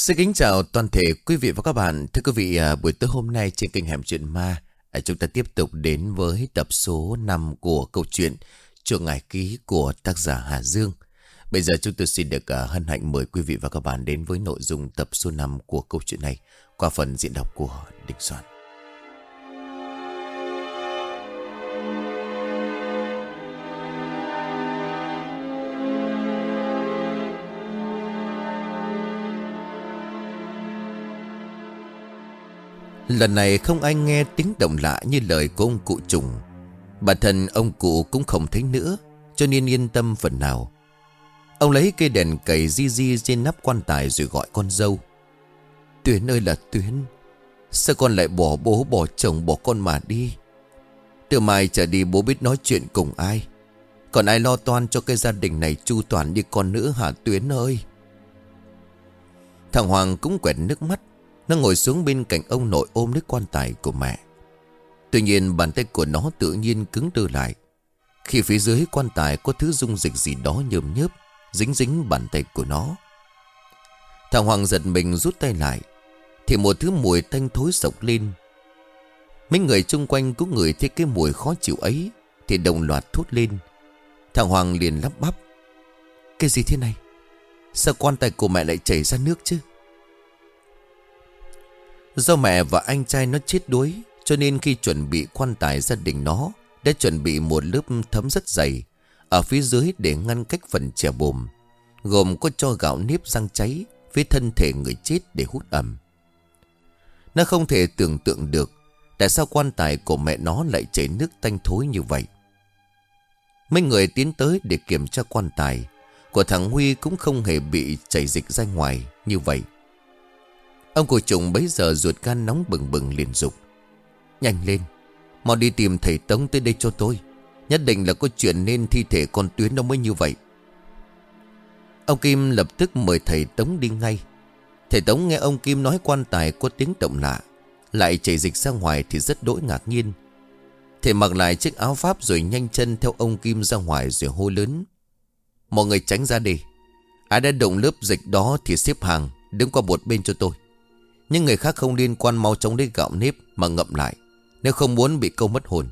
Xin kính chào toàn thể quý vị và các bạn. Thưa quý vị, à, buổi tối hôm nay trên kênh Hẻm Chuyện Ma, à, chúng ta tiếp tục đến với tập số 5 của câu chuyện Chuộng Ngải Ký của tác giả Hà Dương. Bây giờ chúng tôi xin được à, hân hạnh mời quý vị và các bạn đến với nội dung tập số 5 của câu chuyện này qua phần diễn đọc của Đinh Soạn. Lần này không ai nghe tiếng động lạ như lời của ông cụ trùng. Bản thân ông cụ cũng không thấy nữa, Cho nên yên tâm phần nào. Ông lấy cây đèn cầy di di trên nắp quan tài rồi gọi con dâu. Tuyến ơi là Tuyến, Sao con lại bỏ bố bỏ chồng bỏ con mà đi? Từ mai trở đi bố biết nói chuyện cùng ai. Còn ai lo toan cho cái gia đình này chu toàn như con nữa hả Tuyến ơi? Thằng Hoàng cũng quẹt nước mắt nó ngồi xuống bên cạnh ông nội ôm lấy quan tài của mẹ. Tuy nhiên, bàn tay của nó tự nhiên cứng đơ lại. Khi phía dưới quan tài có thứ dung dịch gì đó nhơm nhớp, Dính dính bàn tay của nó. Thằng Hoàng giật mình rút tay lại, Thì một thứ mùi tanh thối sộc lên. Mấy người chung quanh cũng ngửi thấy cái mùi khó chịu ấy, Thì đồng loạt thốt lên. Thằng Hoàng liền lắp bắp, Cái gì thế này? Sao quan tài của mẹ lại chảy ra nước chứ? Do mẹ và anh trai nó chết đuối, Cho nên khi chuẩn bị quan tài gia đình nó, Đã chuẩn bị một lớp thấm rất dày, Ở phía dưới để ngăn cách phần chè bồm, Gồm có cho gạo nếp răng cháy Với thân thể người chết để hút ẩm. Nó không thể tưởng tượng được Tại sao quan tài của mẹ nó lại chảy nước tanh thối như vậy. Mấy người tiến tới để kiểm tra quan tài, Của thằng Huy cũng không hề bị chảy dịch ra ngoài như vậy. Ông cụ trùng bấy giờ ruột gan nóng bừng bừng liền dục. Nhanh lên, Mau đi tìm thầy Tống tới đây cho tôi. Nhất định là có chuyện nên thi thể con Tuyến nó mới như vậy. Ông Kim lập tức mời thầy Tống đi ngay. Thầy Tống nghe ông Kim nói quan tài có tiếng động lạ, Lại chảy dịch ra ngoài thì rất đỗi ngạc nhiên. Thầy mặc lại chiếc áo pháp rồi nhanh chân theo ông Kim ra ngoài rồi hô lớn. Mọi người tránh ra đi. Ai đã động lớp dịch đó thì xếp hàng, Đứng qua một bên cho tôi nhưng người khác không liên quan mau chóng lấy gạo nếp mà ngậm lại, Nếu không muốn bị câu mất hồn.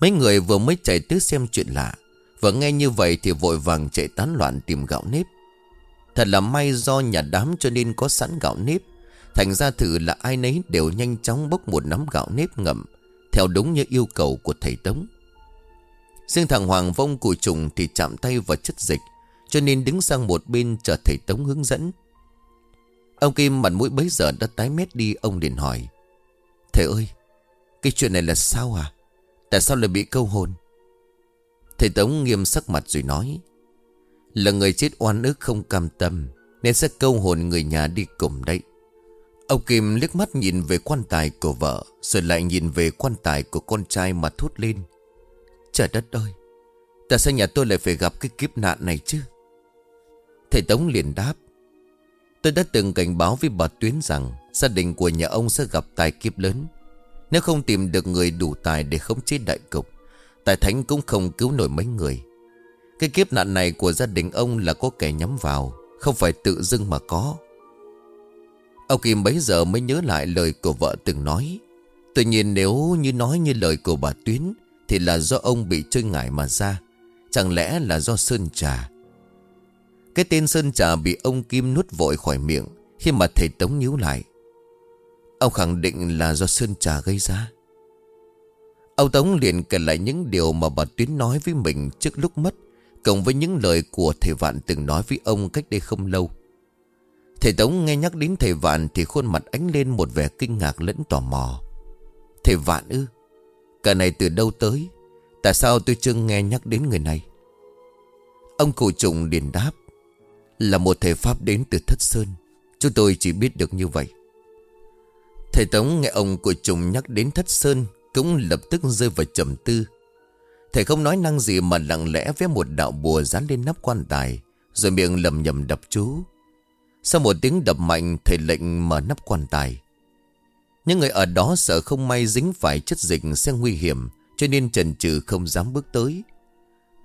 Mấy người vừa mới chạy tới xem chuyện lạ Và nghe như vậy thì vội vàng chạy tán loạn tìm gạo nếp. Thật là may do nhà đám cho nên có sẵn gạo nếp, Thành ra thử là ai nấy đều nhanh chóng bốc một nắm gạo nếp ngậm, Theo đúng như yêu cầu của thầy Tống. Riêng thằng Hoàng vông cụ trùng thì chạm tay vào chất dịch, Cho nên đứng sang một bên chờ thầy Tống hướng dẫn. Ông Kim mặt mũi bấy giờ đã tái mét đi, Ông liền hỏi. Thầy ơi, Cái chuyện này là sao à? Tại sao lại bị câu hồn? Thầy Tống nghiêm sắc mặt rồi nói. Là người chết oan ức không cam tâm, Nên sẽ câu hồn người nhà đi cùng đấy. Ông Kim liếc mắt nhìn về quan tài của vợ, Rồi lại nhìn về quan tài của con trai mà thốt lên. Trời đất ơi, Tại sao nhà tôi lại phải gặp cái kiếp nạn này chứ? Thầy Tống liền đáp. Tôi đã từng cảnh báo với bà Tuyến rằng Gia đình của nhà ông sẽ gặp tài kiếp lớn. Nếu không tìm được người đủ tài để khống chế đại cục, Tài thánh cũng không cứu nổi mấy người. Cái kiếp nạn này của gia đình ông là có kẻ nhắm vào, Không phải tự dưng mà có. Ông Kim bấy giờ mới nhớ lại lời của vợ từng nói. Tuy nhiên nếu như nói như lời của bà Tuyến Thì là do ông bị chơi ngại mà ra, Chẳng lẽ là do sơn trà? Cái tên Sơn Trà bị ông Kim nuốt vội khỏi miệng Khi mà thầy Tống nhíu lại. Ông khẳng định là do Sơn Trà gây ra. Ông Tống liền kể lại những điều mà bà Tuyến nói với mình trước lúc mất, Cộng với những lời của thầy Vạn từng nói với ông cách đây không lâu. Thầy Tống nghe nhắc đến thầy Vạn thì khuôn mặt ánh lên một vẻ kinh ngạc lẫn tò mò. Thầy Vạn ư, Cả này từ đâu tới? Tại sao tôi chưa nghe nhắc đến người này? Ông cụ trùng liền đáp là một thầy Pháp đến từ Thất Sơn. Chúng tôi chỉ biết được như vậy. Thầy Tống nghe ông của trùng nhắc đến Thất Sơn, Cũng lập tức rơi vào trầm tư. Thầy không nói năng gì mà lặng lẽ vẽ một đạo bùa dán lên nắp quan tài, Rồi miệng lầm nhầm đập chú. Sau một tiếng đập mạnh, Thầy lệnh mở nắp quan tài. Những người ở đó sợ không may dính phải chất dịch sẽ nguy hiểm, Cho nên trần trừ không dám bước tới.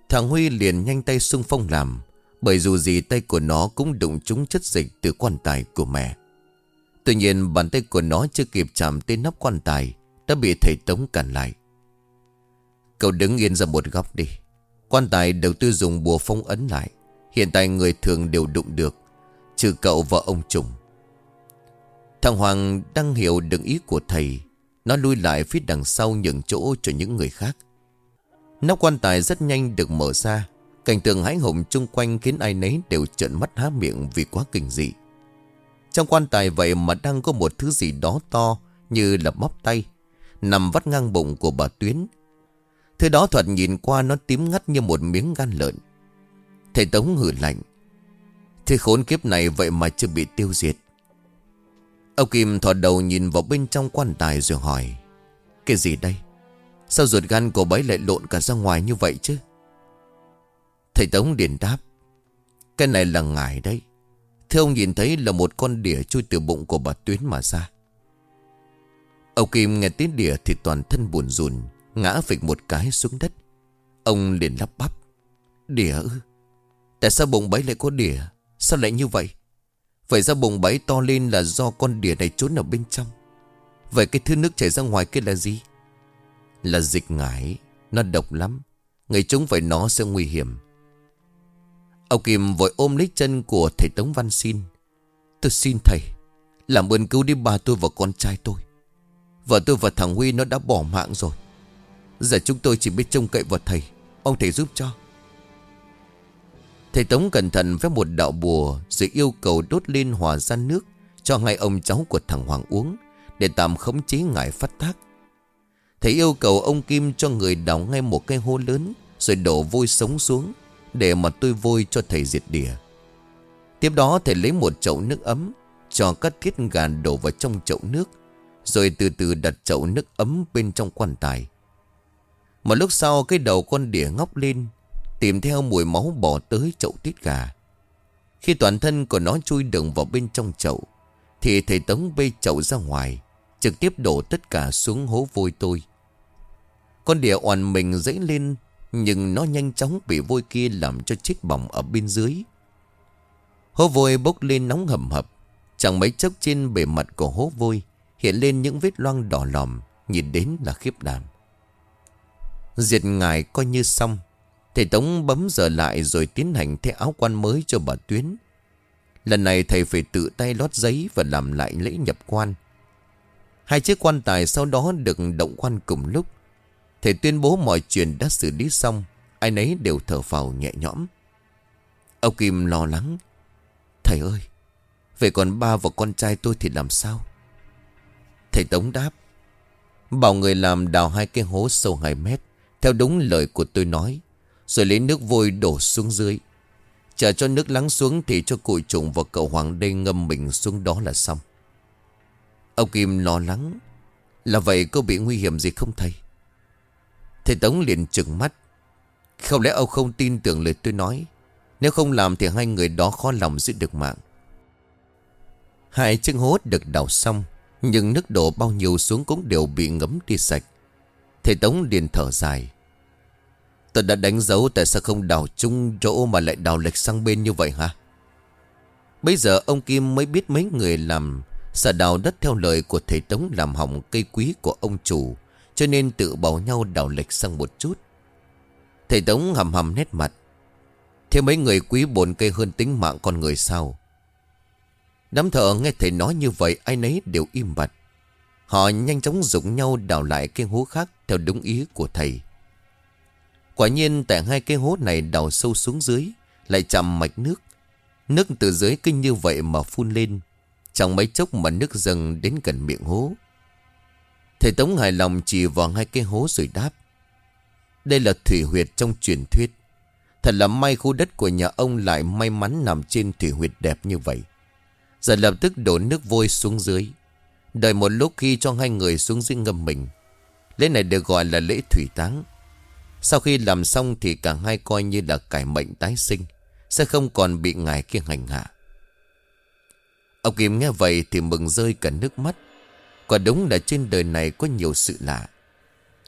Thằng Huy liền nhanh tay xung phong làm. Bởi dù gì tay của nó cũng đụng trúng chất dịch từ quan tài của mẹ. Tuy nhiên, bàn tay của nó chưa kịp chạm tới nắp quan tài, Đã bị thầy Tống cản lại. Cậu đứng yên ra một góc đi. Quan tài đầu tư dùng bùa phong ấn lại. Hiện tại người thường đều đụng được, Trừ cậu và ông Trùng Thằng Hoàng đang hiểu được ý của thầy. Nó lui lại phía đằng sau nhường chỗ cho những người khác. Nắp quan tài rất nhanh được mở ra. Cảnh tượng hãi hùng chung quanh khiến ai nấy đều trợn mắt há miệng vì quá kinh dị. Trong quan tài vậy mà đang có một thứ gì đó to như là bóp tay, Nằm vắt ngang bụng của bà Tuyến. Thứ đó thuật nhìn qua nó tím ngắt như một miếng gan lợn. Thầy Tống hử lạnh. Thế khốn kiếp này vậy mà chưa bị tiêu diệt. Ông Kim thò đầu nhìn vào bên trong quan tài rồi hỏi, Cái gì đây? Sao ruột gan của bấy lại lộn cả ra ngoài như vậy chứ? Thầy Tống liền đáp, Cái này là ngải đấy. Thưa ông nhìn thấy là một con đỉa chui từ bụng của bà Tuyến mà ra. Ông Kim nghe tiếng đỉa thì toàn thân buồn rùn, Ngã phịch một cái xuống đất. Ông liền lắp bắp, Đỉa ư? Tại sao bụng bấy lại có đỉa? Sao lại như vậy? Vậy ra bụng bấy to lên là do con đỉa này trốn ở bên trong. Vậy cái thứ nước chảy ra ngoài kia là gì? Là dịch ngải. Nó độc lắm. Người chúng phải nó sẽ nguy hiểm. Ông Kim vội ôm lấy chân của thầy Tống Văn Xin. Tôi xin thầy, Làm ơn cứu đi bà tôi và con trai tôi. Vợ tôi và thằng Huy nó đã bỏ mạng rồi. Giờ chúng tôi chỉ biết trông cậy vào thầy. Ông thầy giúp cho. Thầy Tống cẩn thận với một đạo bùa Rồi yêu cầu đốt lên hòa ra nước Cho hai ông cháu của thằng Hoàng uống Để tạm khống chế ngài phát tác. Thầy yêu cầu ông Kim cho người đào ngay một cây hô lớn Rồi đổ vôi sống xuống. Để mà tôi vôi cho thầy diệt đỉa Tiếp đó thầy lấy một chậu nước ấm, Cho các thiết gà đổ vào trong chậu nước, Rồi từ từ đặt chậu nước ấm bên trong quan tài. Một lúc sau, cái đầu con đỉa ngóc lên, Tìm theo mùi máu bỏ tới chậu tiết gà. Khi toàn thân của nó chui đường vào bên trong chậu, Thì thầy Tống bê chậu ra ngoài, Trực tiếp đổ tất cả xuống hố vôi tôi. Con đỉa oàn mình dãy lên nhưng nó nhanh chóng bị vôi kia làm cho chết bỏng ở bên dưới Hố vôi bốc lên nóng hầm hập Chẳng mấy chốc trên bề mặt của hố vôi Hiện lên những vết loang đỏ lòm, Nhìn đến là khiếp đảm Diệt ngài coi như xong Thầy Tống bấm giờ lại rồi tiến hành thay áo quan mới cho bà Tuyến. Lần này thầy phải tự tay lót giấy và làm lại lễ nhập quan. Hai chiếc quan tài sau đó được động quan cùng lúc. Thầy tuyên bố mọi chuyện đã xử lý xong, ai nấy đều thở phào nhẹ nhõm. Ông Kim lo lắng. Thầy ơi, vậy còn ba và con trai tôi thì làm sao? Thầy Tống đáp. Bảo người làm đào hai cái hố sâu 2 mét, theo đúng lời của tôi nói. Rồi lấy nước vôi đổ xuống dưới Chờ cho nước lắng xuống Thì cho cụ trùng và cậu Hoàng đây ngâm mình xuống đó là xong Ông Kim lo lắng Là vậy có bị nguy hiểm gì không thầy Thầy Tống liền trừng mắt. Không lẽ ông không tin tưởng lời tôi nói? Nếu không làm thì hai người đó khó lòng giữ được mạng. Hai chân hốt được đào xong, Nhưng nước đổ bao nhiêu xuống cũng đều bị ngấm đi sạch. Thầy Tống liền thở dài. Tôi đã đánh dấu tại sao không đào chung chỗ mà lại đào lệch sang bên như vậy hả? Bây giờ ông Kim mới biết mấy người làm sợ đào đất theo lời của thầy Tống làm hỏng cây quý của ông chủ cho nên tự bảo nhau đào lệch sang một chút. Thầy Tống hầm hầm nét mặt. Thế mấy người quý bồn cây hơn tính mạng con người sao? Đám thợ nghe thầy nói như vậy, ai nấy đều im bặt. Họ nhanh chóng dùng nhau đào lại cái hố khác theo đúng ý của thầy. Quả nhiên tại hai cái hố này đào sâu xuống dưới, Lại chạm mạch nước Nước từ dưới kinh như vậy mà phun lên Chẳng mấy chốc mà nước dâng đến gần miệng hố Thầy Tống hài lòng chỉ vào hai cái hố rồi đáp. Đây là thủy huyệt trong truyền thuyết. Thật là may khu đất của nhà ông lại may mắn nằm trên thủy huyệt đẹp như vậy. Giờ lập tức đổ nước vôi xuống dưới. Đợi một lúc khi cho hai người xuống dưới ngâm mình. Lễ này được gọi là lễ thủy táng. Sau khi làm xong thì cả hai coi như là cải mệnh tái sinh, Sẽ không còn bị ngài kia hành hạ. Ông Kim nghe vậy thì mừng rơi cả nước mắt. Quả đúng là trên đời này có nhiều sự lạ.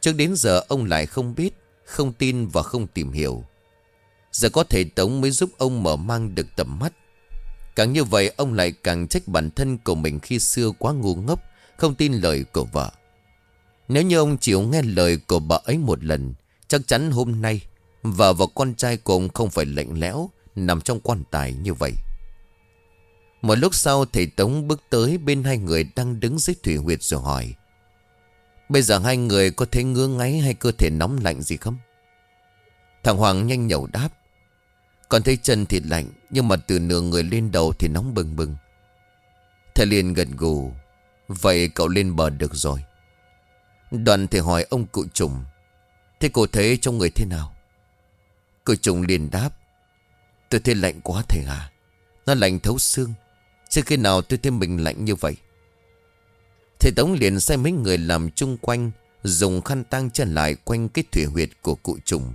Trước đến giờ, ông lại không biết, Không tin và không tìm hiểu. Giờ có thể Tống mới giúp ông mở mang được tầm mắt. Càng như vậy, ông lại càng trách bản thân của mình khi xưa quá ngu ngốc, Không tin lời của vợ. Nếu như ông chịu nghe lời của bà ấy một lần, Chắc chắn hôm nay, Vợ và con trai của ông không phải lạnh lẽo, Nằm trong quan tài như vậy. Một lúc sau, thầy Tống bước tới bên hai người đang đứng dưới thủy huyệt rồi hỏi, Bây giờ hai người có thấy ngứa ngáy hay cơ thể nóng lạnh gì không? Thằng Hoàng nhanh nhậu đáp Còn thấy chân thì lạnh, Nhưng mà từ nửa người lên đầu thì nóng bừng bừng. Thầy liền gần gù, Vậy cậu lên bờ được rồi. Đoàn thì hỏi ông cụ trùng, Thế cô thấy trong người thế nào? Cụ trùng liền đáp, Tôi thấy lạnh quá thầy à Nó lạnh thấu xương chưa khi nào tôi thấy mình lạnh như vậy. Thầy Tống liền sai mấy người làm chung quanh, Dùng khăn tang chân lại quanh cái thủy huyệt của cụ trùng.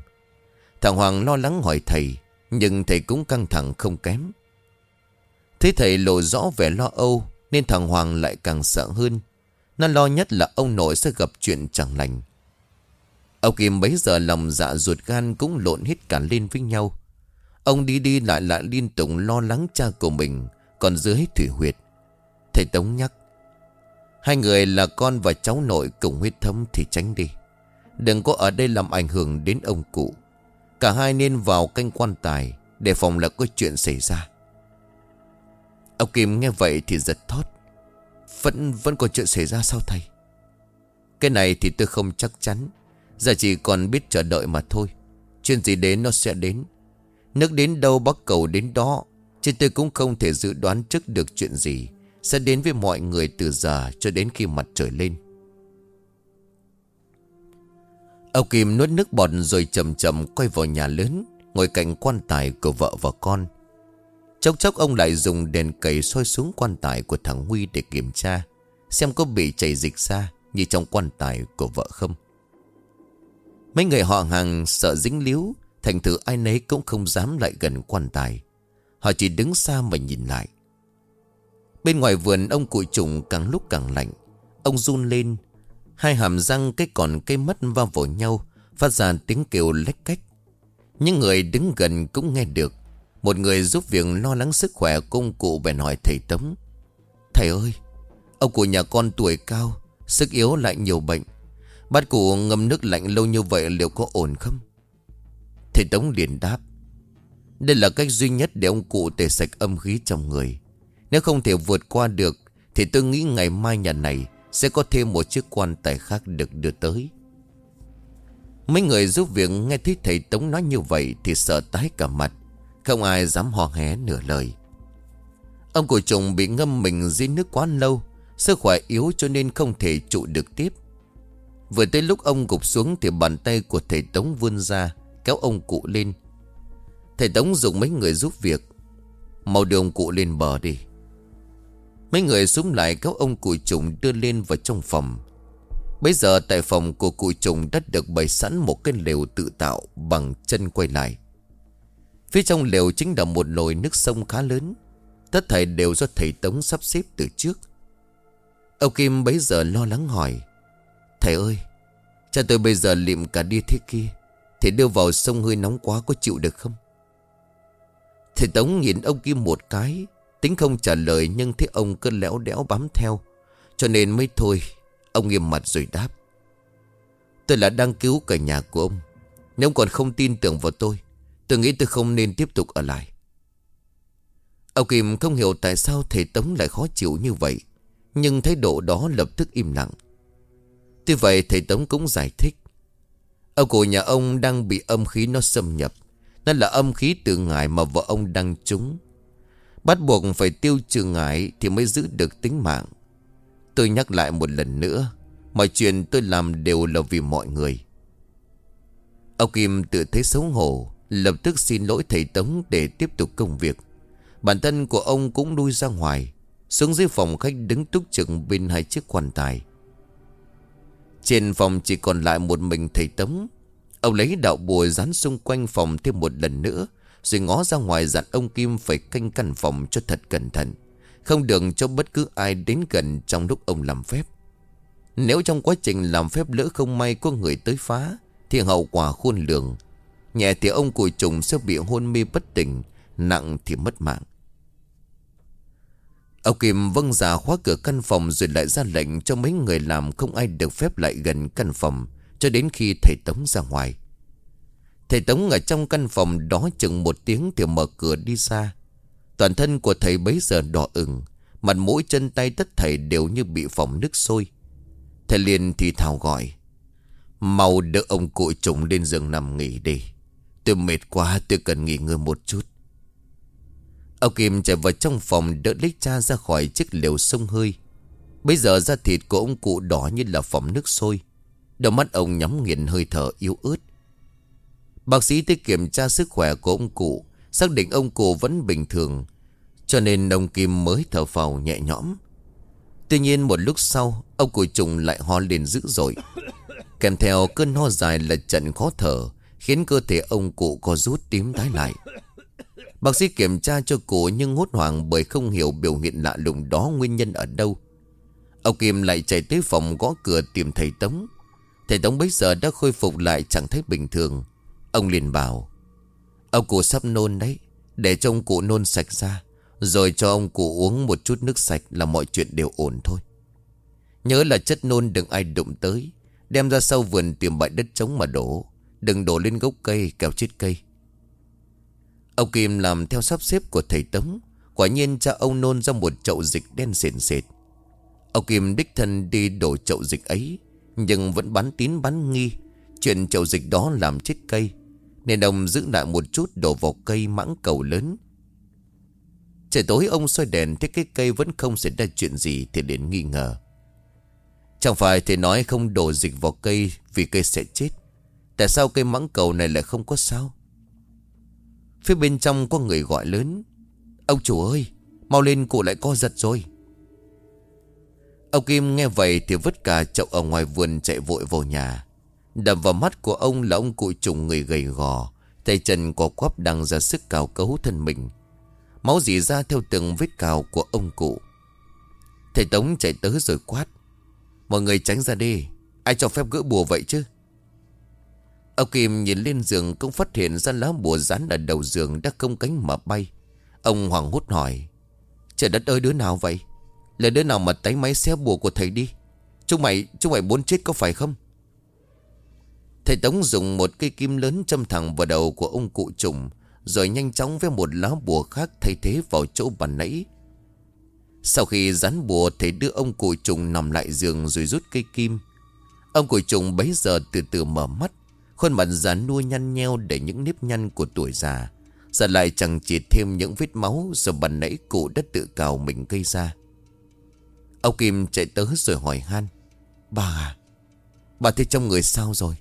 Thằng Hoàng lo lắng hỏi thầy, Nhưng thầy cũng căng thẳng không kém. Thấy thầy lộ rõ vẻ lo âu, Nên thằng Hoàng lại càng sợ hơn. Nó lo nhất là ông nội sẽ gặp chuyện chẳng lành. Ông Kim bấy giờ lòng dạ ruột gan cũng lộn hết cả lên với nhau. Ông đi đi lại lại liên tục lo lắng cha của mình còn dưới thủy huyệt. Thầy Tống nhắc, Hai người là con và cháu nội cùng huyết thống thì tránh đi. Đừng có ở đây làm ảnh hưởng đến ông cụ. Cả hai nên vào canh quan tài Để phòng là có chuyện xảy ra. Ông Kim nghe vậy thì giật thót, Vẫn vẫn có chuyện xảy ra sao thầy? Cái này thì tôi không chắc chắn, Giờ chỉ còn biết chờ đợi mà thôi. Chuyện gì đến nó sẽ đến. Nước đến đâu bắc cầu đến đó Chứ tôi cũng không thể dự đoán trước được chuyện gì Sẽ đến với mọi người từ giờ cho đến khi mặt trời lên. Ông Kim nuốt nước bọt rồi chậm chậm quay vào nhà lớn, Ngồi cạnh quan tài của vợ và con. Chốc chốc ông lại dùng đèn cầy soi xuống quan tài của thằng Huy để kiểm tra, Xem có bị chảy dịch ra như trong quan tài của vợ không. Mấy người họ hàng sợ dính líu, Thành thử ai nấy cũng không dám lại gần quan tài. Họ chỉ đứng xa mà nhìn lại. Bên ngoài vườn, ông cụ trùng càng lúc càng lạnh. Ông run lên. Hai hàm răng cái còn cây mất va vào nhau, Phát ra tiếng kêu lách cách. Những người đứng gần cũng nghe được. Một người giúp việc lo lắng sức khỏe công cụ bèn hỏi thầy Tống. Thầy ơi, Ông của nhà con tuổi cao, Sức yếu lại nhiều bệnh. Bát cụ ngâm nước lạnh lâu như vậy liệu có ổn không? Thầy Tống liền đáp. Đây là cách duy nhất để ông cụ tẩy sạch âm khí trong người. Nếu không thể vượt qua được, Thì tôi nghĩ ngày mai nhà này sẽ có thêm một chiếc quan tài khác được đưa tới. Mấy người giúp việc nghe thấy thầy Tống nói như vậy Thì sợ tái cả mặt. Không ai dám hò hé nửa lời. Ông cụ chồng bị ngâm mình dưới nước quá lâu, Sức khỏe yếu cho nên không thể trụ được tiếp. Vừa tới lúc ông gục xuống Thì bàn tay của thầy Tống vươn ra, Kéo ông cụ lên Thầy Tống dùng mấy người giúp việc. Mau đưa ông cụ lên bờ đi. Mấy người xuống lại kéo ông cụ trùng đưa lên vào trong phòng. Bây giờ tại phòng của cụ trùng đã được bày sẵn một cái lều tự tạo bằng chân quay lại. Phía trong lều chính là một nồi nước sông khá lớn. Tất thảy đều do thầy Tống sắp xếp từ trước. Ông Kim bấy giờ lo lắng hỏi, Thầy ơi, Cha tôi bây giờ liệm cả đi thế kia Thầy đưa vào sông hơi nóng quá có chịu được không? Thầy Tống nhìn ông Kim một cái, Tính không trả lời nhưng thấy ông cứ lẽo đẽo bám theo. Cho nên mới thôi, Ông nghiêm mặt rồi đáp. Tôi là đang cứu cả nhà của ông. Nếu ông còn không tin tưởng vào tôi Tôi nghĩ tôi không nên tiếp tục ở lại. Ông Kim không hiểu tại sao thầy Tống lại khó chịu như vậy, Nhưng thái độ đó lập tức im lặng. Tuy vậy, thầy Tống cũng giải thích. Ông của nhà ông đang bị âm khí nó xâm nhập. นั่ là âm khí từ ngải mà vợ ông đang trúng. Bắt buộc phải tiêu trừ ngải Thì mới giữ được tính mạng. Tôi nhắc lại một lần nữa, Mọi chuyện tôi làm đều là vì mọi người. Ông Kim tự thấy xấu hổ, Lập tức xin lỗi thầy Tống để tiếp tục công việc. Bản thân của ông cũng lui ra ngoài, Xuống dưới phòng khách đứng túc trực bên hai chiếc quan tài. Trên phòng chỉ còn lại một mình thầy Tống Ông lấy đạo bùa dán xung quanh phòng thêm một lần nữa, rồi ngó ra ngoài dặn ông Kim phải canh căn phòng cho thật cẩn thận. Không được cho bất cứ ai đến gần trong lúc ông làm phép. Nếu trong quá trình làm phép lỡ không may có người tới phá, Thì hậu quả khôn lường. Nhẹ thì ông cùi trùng sẽ bị hôn mê bất tỉnh, Nặng thì mất mạng. Ông Kim vâng giả khóa cửa căn phòng Rồi lại ra lệnh cho mấy người làm Không ai được phép lại gần căn phòng. Cho đến khi thầy Tống ra ngoài. Thầy Tống ở trong căn phòng đó chừng một tiếng Thì mở cửa đi ra. Toàn thân của thầy bấy giờ đỏ ửng, Mặt mũi chân tay tất thầy đều như bị phỏng nước sôi. Thầy liền thì thào gọi, Mau đỡ ông cụ trùng lên giường nằm nghỉ đi. Tôi mệt quá, tôi cần nghỉ ngơi một chút. Ông Kim chạy vào trong phòng đỡ lấy cha ra khỏi chiếc liều sông hơi. Bây giờ da thịt của ông cụ đỏ như là phỏng nước sôi. Đầu mắt ông nhắm nghiền hơi thở yếu ớt Bác sĩ tới kiểm tra sức khỏe của ông cụ, Xác định ông cụ vẫn bình thường, Cho nên ông Kim mới thở phào nhẹ nhõm Tuy nhiên một lúc sau, Ông cụ trùng lại ho lên dữ dội Kèm theo cơn ho dài là trận khó thở, Khiến cơ thể ông cụ có rút tím tái lại Bác sĩ kiểm tra cho cụ nhưng hốt hoảng bởi không hiểu biểu hiện lạ lùng đó nguyên nhân ở đâu. Ông Kim lại chạy tới phòng gõ cửa tìm thầy Tống. Thầy Tống bây giờ đã khôi phục lại chẳng thấy bình thường. Ông liền bảo. Ông cụ sắp nôn đấy. Để cho ông cụ nôn sạch ra. Rồi cho ông cụ uống một chút nước sạch là mọi chuyện đều ổn thôi. Nhớ là chất nôn đừng ai đụng tới. Đem ra sau vườn tìm bãi đất trống mà đổ. Đừng đổ lên gốc cây kéo chết cây. Ông Kim làm theo sắp xếp của thầy Tống, Quả nhiên cha ông nôn ra một chậu dịch đen sền sệt Ông Kim đích thân đi đổ chậu dịch ấy nhưng vẫn bắn tín bắn nghi. Chuyện chậu dịch đó làm chết cây. Nên ông giữ lại một chút đổ vào cây mãng cầu lớn. Trời tối ông soi đèn Thấy cái cây vẫn không xảy ra chuyện gì Thì đến nghi ngờ. Chẳng phải thầy nói không đổ dịch vào cây Vì cây sẽ chết. Tại sao cây mãng cầu này lại không có sao? Phía bên trong có người gọi lớn. Ông chủ ơi, Mau lên cụ lại co giật rồi. Ông Kim nghe vậy thì vứt cả chậu ở ngoài vườn chạy vội vào nhà Đập vào mắt của ông là ông cụ trùng người gầy gò, Tay chân có quắp đang ra sức cào cấu thân mình Máu dì ra theo từng vết cào của ông cụ Thầy Tống chạy tới rồi quát, Mọi người tránh ra đi, Ai cho phép gỡ bùa vậy chứ Ông Kim nhìn lên giường cũng phát hiện ra lá bùa rán ở đầu giường đã không cánh mà bay. Ông Hoàng hút hỏi. Trời đất ơi, đứa nào vậy? Là đứa nào mà tay máy xé bùa của thầy đi? Chúng mày, chúng mày muốn chết có phải không? Thầy Tống dùng một cây kim lớn châm thẳng vào đầu của ông cụ trùng Rồi nhanh chóng với một lá bùa khác thay thế vào chỗ bàn nãy Sau khi dán bùa thầy đưa ông cụ trùng nằm lại giường rồi rút cây kim Ông cụ trùng bấy giờ từ từ mở mắt Khuôn mặt già nua nhăn nheo để những nếp nhăn của tuổi già Giờ lại chẳng chỉ thêm những vết máu do bàn nãy cụ đã tự cào mình gây ra Ông Kim chạy tới rồi hỏi han. Bà à Bà thấy trong người sao rồi?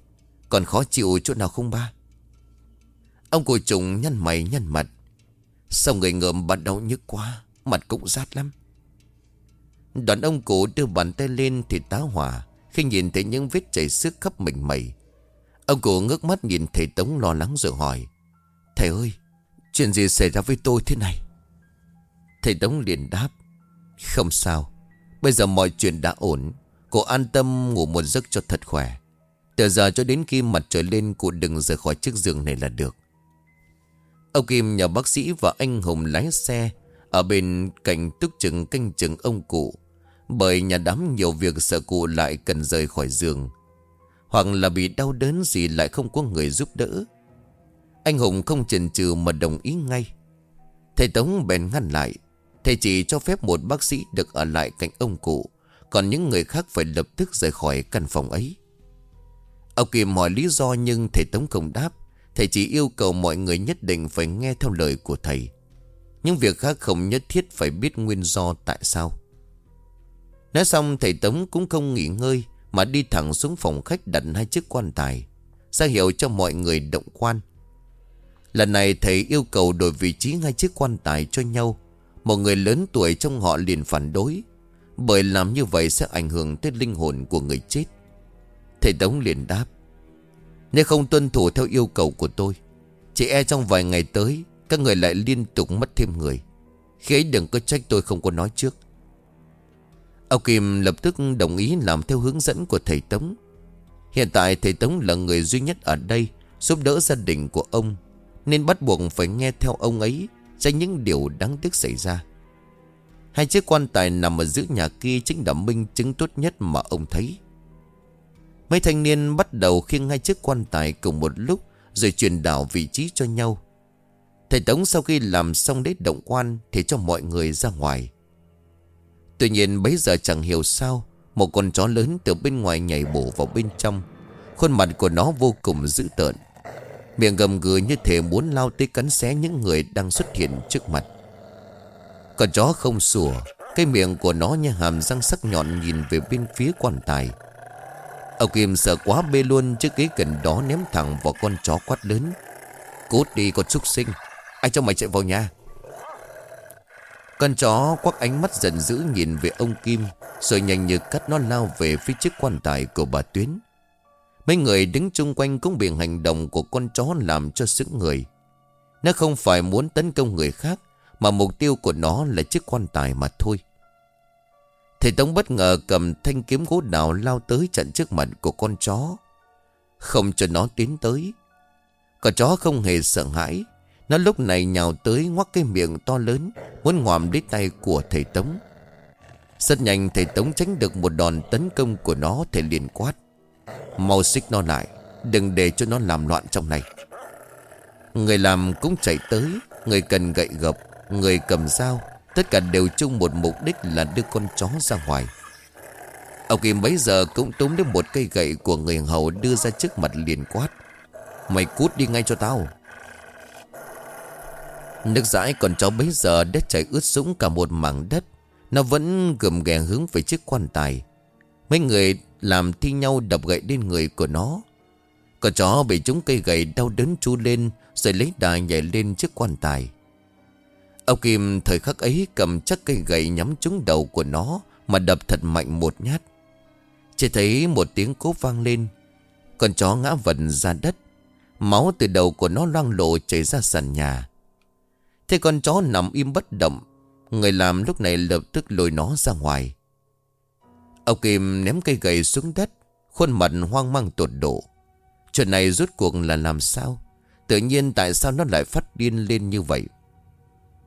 Còn khó chịu chỗ nào không ba? Ông cụ trùng nhăn mày nhăn mặt. Sao người ngợm bắt đau nhức quá, Mặt cũng rát lắm. Đoàn ông cụ đưa bàn tay lên thì tá hỏa, Khi nhìn thấy những vết chảy xước khắp mình mẩy Ông cụ ngước mắt nhìn thầy Tống lo lắng rồi hỏi, Thầy ơi, Chuyện gì xảy ra với tôi thế này? Thầy Tống liền đáp, Không sao Bây giờ mọi chuyện đã ổn. Cô an tâm ngủ một giấc cho thật khỏe. Từ giờ cho đến khi mặt trời lên, Cô đừng rời khỏi chiếc giường này là được. Ông Kim nhờ bác sĩ và anh Hùng lái xe Ở bên cạnh túc chừng canh chừng ông cụ, Bởi nhà đám nhiều việc sợ cụ lại cần rời khỏi giường. Hoặc là bị đau đớn gì lại không có người giúp đỡ. Anh Hùng không chần chừ mà đồng ý ngay. Thầy Tống bèn ngăn lại. Thầy chỉ cho phép một bác sĩ được ở lại cạnh ông cụ, Còn những người khác phải lập tức rời khỏi căn phòng ấy. Ông Kim hỏi lý do nhưng thầy Tống không đáp. Thầy chỉ yêu cầu mọi người nhất định phải nghe theo lời của thầy. Những việc khác không nhất thiết phải biết nguyên do tại sao. Nói xong, thầy Tống cũng không nghỉ ngơi mà đi thẳng xuống phòng khách đặt hai chiếc quan tài, ra hiệu cho mọi người động quan. Lần này thầy yêu cầu đổi vị trí hai chiếc quan tài cho nhau một người lớn tuổi trong họ liền phản đối. Bởi làm như vậy sẽ ảnh hưởng tới linh hồn của người chết. Thầy Tống liền đáp, Nếu không tuân thủ theo yêu cầu của tôi, Chỉ e trong vài ngày tới, Các người lại liên tục mất thêm người. Khi ấy đừng có trách tôi không có nói trước. Ông Kim lập tức đồng ý làm theo hướng dẫn của thầy Tống. Hiện tại thầy Tống là người duy nhất ở đây Giúp đỡ gia đình của ông, Nên bắt buộc phải nghe theo ông ấy Tránh những điều đáng tiếc xảy ra. Hai chiếc quan tài nằm ở giữa nhà kia Chính là minh chứng tốt nhất mà ông thấy. Mấy thanh niên bắt đầu khiêng hai chiếc quan tài cùng một lúc Rồi truyền đảo vị trí cho nhau. Thầy Tống sau khi làm xong đế động quan Thì cho mọi người ra ngoài. Tuy nhiên bấy giờ chẳng hiểu sao, Một con chó lớn từ bên ngoài nhảy bổ vào bên trong. Khuôn mặt của nó vô cùng dữ tợn. Miệng gầm gừ như thể muốn lao tới cắn xé những người đang xuất hiện trước mặt. Con chó không sủa, Cái miệng của nó như hàm răng sắc nhọn nhìn về bên phía quan tài. Ông Kim sợ quá bê luôn chiếc ghế gần đó ném thẳng vào con chó quát lớn. Cút đi con súc sinh, Ai cho mày chạy vào nhà? Con chó quắc ánh mắt giận dữ nhìn về ông Kim, Rồi nhanh như cắt nó lao về phía chiếc quan tài của bà Tuyến. Mấy người đứng chung quanh cũng bị hành động của con chó làm cho sững người. Nó không phải muốn tấn công người khác, Mà mục tiêu của nó là chiếc quan tài mà thôi. Thầy Tống bất ngờ cầm thanh kiếm gỗ đào lao tới chặn trước mặt của con chó. Không cho nó tiến tới. Con chó không hề sợ hãi. Nó lúc này nhào tới ngoắc cái miệng to lớn, Muốn ngoạm lấy tay của thầy Tống. Rất nhanh thầy Tống tránh được một đòn tấn công của nó, Thầy liền quát. Mau xích nó lại, Đừng để cho nó làm loạn trong này. Người làm cũng chạy tới, Người cần gậy gộc, Người cầm dao, Tất cả đều chung một mục đích là đưa con chó ra ngoài. Ông Kim bấy giờ cũng túm đến một cây gậy của người hầu đưa ra trước mặt liền quát. Mày cút đi ngay cho tao. Nước dãi còn chó bấy giờ đã chảy ướt sũng cả một mảng đất. Nó vẫn gầm ghè hướng về chiếc quan tài. Mấy người làm thi nhau đập gậy lên người của nó. Con chó bị trúng cây gậy đau đớn chu lên, Rồi lấy đà nhảy lên chiếc quan tài. Ông Kim thời khắc ấy cầm chắc cây gậy nhắm trúng đầu của nó Mà đập thật mạnh một nhát. Chỉ thấy một tiếng cố vang lên. Con chó ngã vật ra đất. Máu từ đầu của nó loang lộ chảy ra sàn nhà. Thế con chó nằm im bất động. Người làm lúc này lập tức lôi nó ra ngoài. Ông Kim ném cây gậy xuống đất, Khuôn mặt hoang mang tột độ. Chuyện này rốt cuộc là làm sao? Tự nhiên tại sao nó lại phát điên lên như vậy?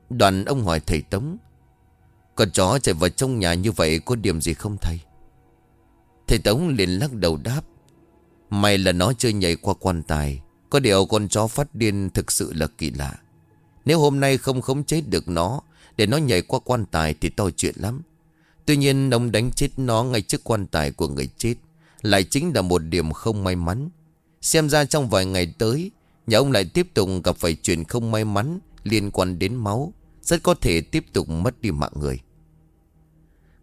Đoàn ông hỏi thầy Tống. Con chó chạy vào trong nhà như vậy Có điểm gì không thầy? Thầy Tống liền lắc đầu đáp. May là nó chưa nhảy qua quan tài, Có điều con chó phát điên thực sự là kỳ lạ. Nếu hôm nay không khống chế được nó, Để nó nhảy qua quan tài thì to chuyện lắm. Tuy nhiên, ông đánh chết nó ngay trước quan tài của người chết, Lại chính là một điểm không may mắn. Xem ra trong vài ngày tới, Nhà ông lại tiếp tục gặp phải chuyện không may mắn Liên quan đến máu, Rất có thể tiếp tục mất đi mạng người.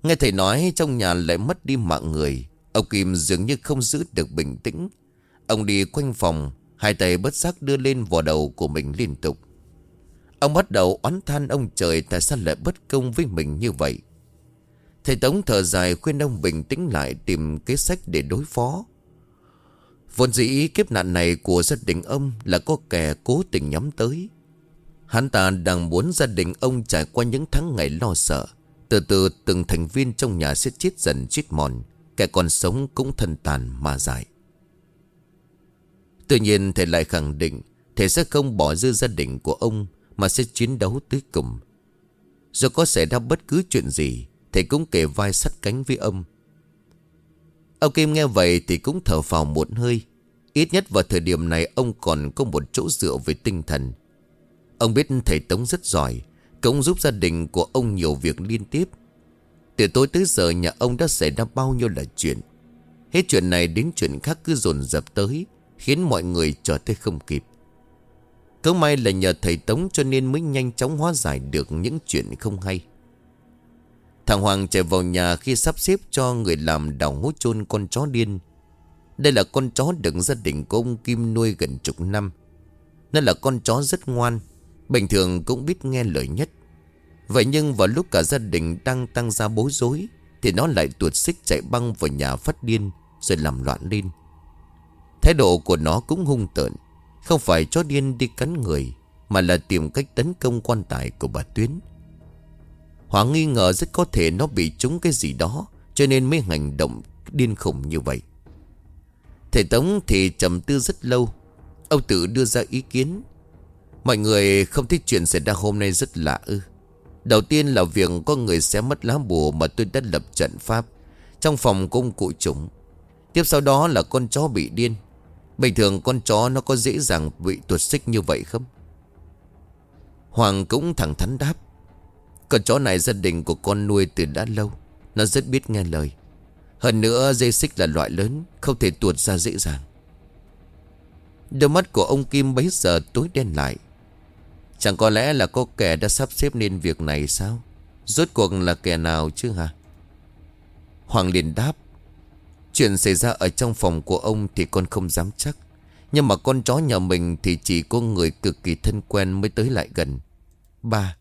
Nghe thầy nói, trong nhà lại mất đi mạng người, Ông Kim dường như không giữ được bình tĩnh. Ông đi quanh phòng, Hai tay bất giác đưa lên vò đầu của mình liên tục. Ông bắt đầu oán than ông trời Tại sao lại bất công với mình như vậy. Thầy Tống thở dài khuyên ông bình tĩnh lại tìm kế sách để đối phó. Vốn dĩ kiếp nạn này của gia đình ông là có kẻ cố tình nhắm tới. Hắn ta đang muốn gia đình ông trải qua những tháng ngày lo sợ. Từ từ từng thành viên trong nhà sẽ chết dần chết mòn. Kẻ còn sống cũng thân tàn mà dài. Tuy nhiên, thầy lại khẳng định thầy sẽ không bỏ dư gia đình của ông mà sẽ chiến đấu tới cùng. Dù có xảy ra bất cứ chuyện gì Thầy cũng kể vai sắt cánh với ông Ông Kim nghe vậy thì cũng thở phào một hơi. Ít nhất vào thời điểm này, ông còn có một chỗ dựa về tinh thần. Ông biết thầy Tống rất giỏi, Cũng giúp gia đình của ông nhiều việc liên tiếp. Từ tối tới giờ, nhà ông đã xảy ra bao nhiêu là chuyện. Hết chuyện này đến chuyện khác cứ dồn dập tới, Khiến mọi người trở tới không kịp. Cứ may là nhờ thầy Tống cho nên mới nhanh chóng hóa giải được những chuyện không hay. Thằng Hoàng chạy vào nhà khi sắp xếp cho người làm đào hố chôn con chó điên. Đây là con chó được gia đình của ông Kim nuôi gần chục năm. Nó là con chó rất ngoan, bình thường cũng biết nghe lời nhất. Vậy nhưng vào lúc cả gia đình đang tăng ra bối rối, thì nó lại tuột xích chạy băng vào nhà phát điên rồi làm loạn lên. Thái độ của nó cũng hung tợn, không phải chó điên đi cắn người, mà là tìm cách tấn công quan tài của bà Tuyến. Hoàng nghi ngờ rất có thể nó bị trúng cái gì đó, Cho nên mới hành động điên khủng như vậy. Thầy Tống thì trầm tư rất lâu. Ông tự đưa ra ý kiến. Mọi người không thích chuyện xảy ra hôm nay rất lạ ư. Đầu tiên là việc có người sẽ mất lá bùa mà tôi đã lập trận pháp. Trong phòng cung cụ chúng Tiếp sau đó là con chó bị điên. Bình thường con chó nó có dễ dàng bị tuột xích như vậy không? Hoàng cũng thẳng thắn đáp. Con chó này gia đình của con nuôi từ đã lâu, Nó rất biết nghe lời. Hơn nữa, dây xích là loại lớn, Không thể tuột ra dễ dàng. Đôi mắt của ông Kim bấy giờ tối đen lại. Chẳng có lẽ là có kẻ đã sắp xếp nên việc này sao? Rốt cuộc là kẻ nào chứ hả? Hoàng liền đáp, Chuyện xảy ra ở trong phòng của ông thì con không dám chắc. Nhưng mà con chó nhà mình thì chỉ có người cực kỳ thân quen mới tới lại gần. Ba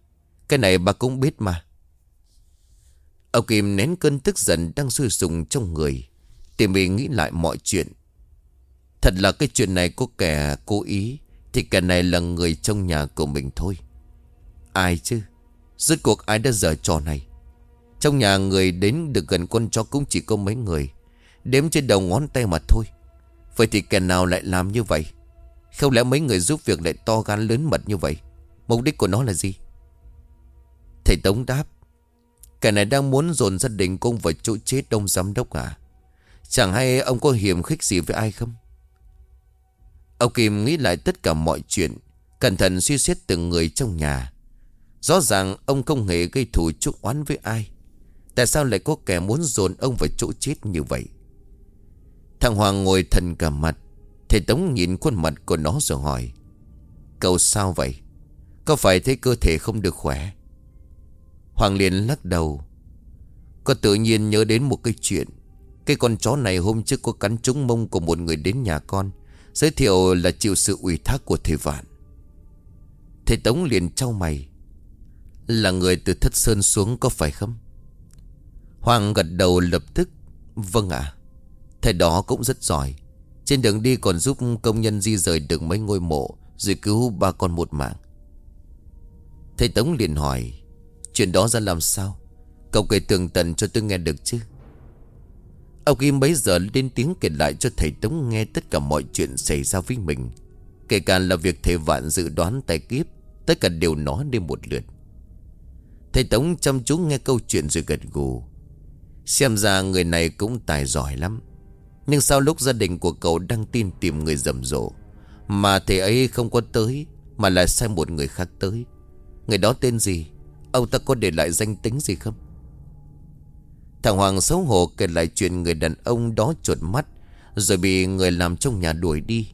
cái này bà cũng biết mà. Ông Kim nén cơn tức giận đang sôi sùng trong người tìm mình nghĩ lại mọi chuyện. Thật là cái chuyện này có kẻ cố ý, Thì kẻ này là người trong nhà của mình thôi. Ai chứ? Rốt cuộc ai đã dở trò này? Trong nhà người đến được gần con chó cũng chỉ có mấy người, Đếm trên đầu ngón tay mà thôi. Vậy thì kẻ nào lại làm như vậy? Không lẽ mấy người giúp việc lại to gan lớn mật như vậy? Mục đích của nó là gì? Thầy Tống đáp, Kẻ này đang muốn dồn gia đình công vào chỗ chết đông giám đốc à? Chẳng hay ông có hiểm khích gì với ai không? Ông Kim nghĩ lại tất cả mọi chuyện, Cẩn thận suy xét từng người trong nhà. Rõ ràng ông không hề gây thù chuốc oán với ai. Tại sao lại có kẻ muốn dồn ông vào chỗ chết như vậy? Thằng Hoàng ngồi thần cả mặt. Thầy Tống nhìn khuôn mặt của nó rồi hỏi, Cậu sao vậy? Có phải thấy cơ thể không được khỏe? Hoàng liền lắc đầu. Có tự nhiên nhớ đến một cái chuyện. Cái con chó này hôm trước có cắn trúng mông của một người đến nhà con, Giới thiệu là chịu sự ủy thác của thầy Vạn. Thầy Tống liền trao mày. Là người từ thất sơn xuống có phải không? Hoàng gật đầu lập tức. Vâng ạ. Thầy đó cũng rất giỏi. Trên đường đi còn giúp công nhân di rời được mấy ngôi mộ, Rồi cứu ba con một mạng. Thầy Tống liền hỏi. Chuyện đó ra làm sao? Cậu kể tường tận cho tôi nghe được chứ? Ông Kim bấy giờ lên tiếng kể lại cho thầy Tống nghe tất cả mọi chuyện xảy ra với mình. Kể cả là việc thầy Vạn dự đoán tài kiếp, Tất cả đều nói đi một lượt. Thầy Tống chăm chú nghe câu chuyện rồi gật gù. Xem ra người này cũng tài giỏi lắm. Nhưng sau lúc gia đình của cậu đăng tin tìm người rầm rộ, Mà thầy ấy không có tới, Mà lại sai một người khác tới. Người đó tên gì? Ông ta có để lại danh tính gì không? Thằng Hoàng xấu hổ kể lại chuyện người đàn ông đó chuột mắt, Rồi bị người làm trong nhà đuổi đi.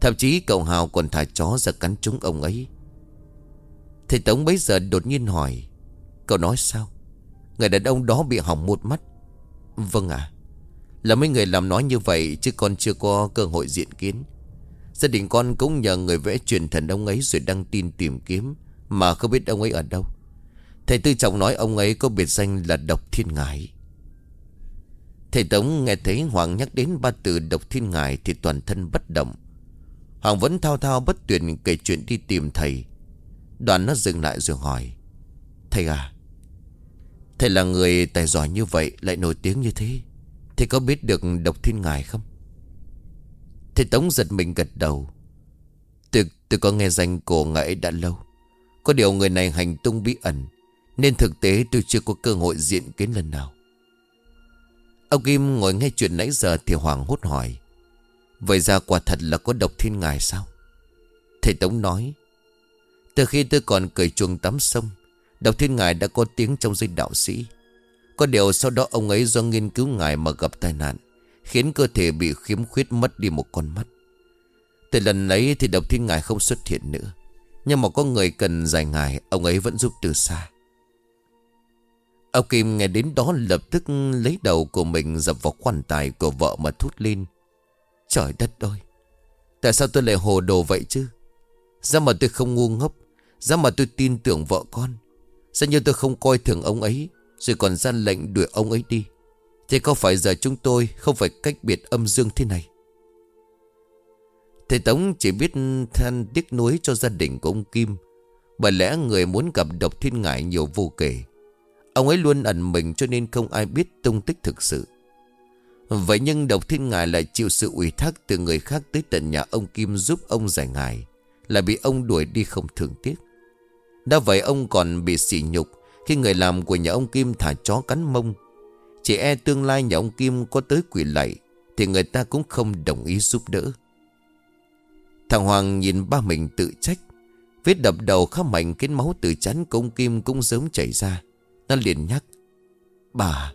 Thậm chí cậu Hào còn thả chó ra cắn trúng ông ấy. Thầy Tống bấy giờ đột nhiên hỏi, Cậu nói sao? Người đàn ông đó bị hỏng một mắt. Vâng ạ. Là mấy người làm nói như vậy Chứ con chưa có cơ hội diện kiến. Gia đình con cũng nhờ người vẽ truyền thần ông ấy Rồi đăng tin tìm kiếm, Mà không biết ông ấy ở đâu. Thầy Tư Trọng nói ông ấy có biệt danh là Độc Thiên Ngải Thầy Tống nghe thấy Hoàng nhắc đến ba từ Độc Thiên Ngải Thì toàn thân bất động. Hoàng vẫn thao thao bất tuyệt kể chuyện đi tìm thầy. Đoàn nó dừng lại rồi hỏi Thầy à Thầy là người tài giỏi như vậy Lại nổi tiếng như thế Thầy có biết được độc thiên ngài không? Thầy Tống giật mình gật đầu. Tôi, tôi có nghe danh cổ ngài đã lâu. Có điều người này hành tung bí ẩn nên thực tế tôi chưa có cơ hội diện kiến lần nào. Ông Kim ngồi nghe chuyện nãy giờ Thì Hoàng hốt hỏi, Vậy ra quả thật là có độc thiên ngài sao? Thầy Tống nói, Từ khi tôi còn cởi chuồng tắm sông, Độc Thiên Ngài đã có tiếng trong giới đạo sĩ. Có điều sau đó ông ấy do nghiên cứu ngài mà gặp tai nạn, Khiến cơ thể bị khiếm khuyết mất đi một con mắt. Từ lần ấy thì Độc Thiên Ngài không xuất hiện nữa, Nhưng mà có người cần giải ngài, Ông ấy vẫn giúp từ xa. Ông Kim nghe đến đó lập tức lấy đầu của mình dập vào quan tài của vợ mà thút lên. Trời đất ơi, Tại sao tôi lại hồ đồ vậy chứ? Ra mà tôi không ngu ngốc? Ra mà tôi tin tưởng vợ con? Sao như tôi không coi thường ông ấy, Rồi còn ra lệnh đuổi ông ấy đi? Thế có phải giờ chúng tôi Không phải cách biệt âm dương thế này? Thầy Tống chỉ biết than tiếc nuối cho gia đình của ông Kim. Bởi lẽ người muốn gặp độc thiên ngại nhiều vô kể. Ông ấy luôn ẩn mình cho nên không ai biết tung tích thực sự Vậy nhưng độc thiên ngài lại chịu sự ủy thác từ người khác tới tận nhà ông Kim giúp ông giải ngài. Là bị ông đuổi đi không thường tiếc. Đã vậy ông còn bị sỉ nhục khi người làm của nhà ông Kim thả chó cắn mông. Chỉ e tương lai nhà ông Kim có tới quỷ lạy thì người ta cũng không đồng ý giúp đỡ. Thằng Hoàng nhìn ba mình tự trách. Vết đập đầu khá mạnh khiến máu từ chán công Kim cũng sớm chảy ra. Nó liền nhắc. Bà,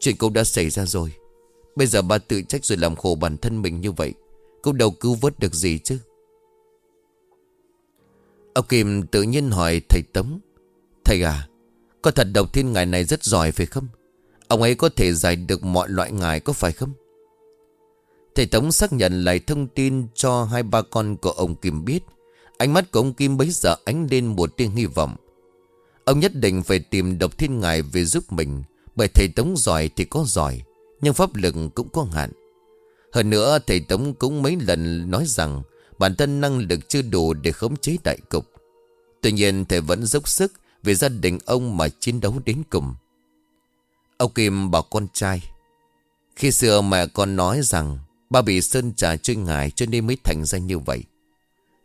chuyện cũng đã xảy ra rồi. Bây giờ bà tự trách rồi làm khổ bản thân mình như vậy. Cũng đâu cứu vớt được gì chứ? Ông Kim tự nhiên hỏi thầy Tống Thầy à Có thật độc thiên ngài này rất giỏi phải không? Ông ấy có thể giải được mọi loại ngài có phải không? Thầy Tống xác nhận lại thông tin cho hai ba con của ông Kim biết. Ánh mắt của ông Kim bấy giờ ánh lên một tia hy vọng. Ông nhất định phải tìm độc thiên ngài về giúp mình, Bởi thầy Tống giỏi thì có giỏi, nhưng pháp lực cũng có hạn. Hơn nữa, thầy Tống cũng mấy lần nói rằng Bản thân năng lực chưa đủ để khống chế đại cục. Tuy nhiên, thầy vẫn dốc sức Vì gia đình ông mà chiến đấu đến cùng. Ông Kim bảo con trai, Khi xưa mẹ con nói rằng Ba bị sơn trà chơi ngài cho nên mới thành ra như vậy.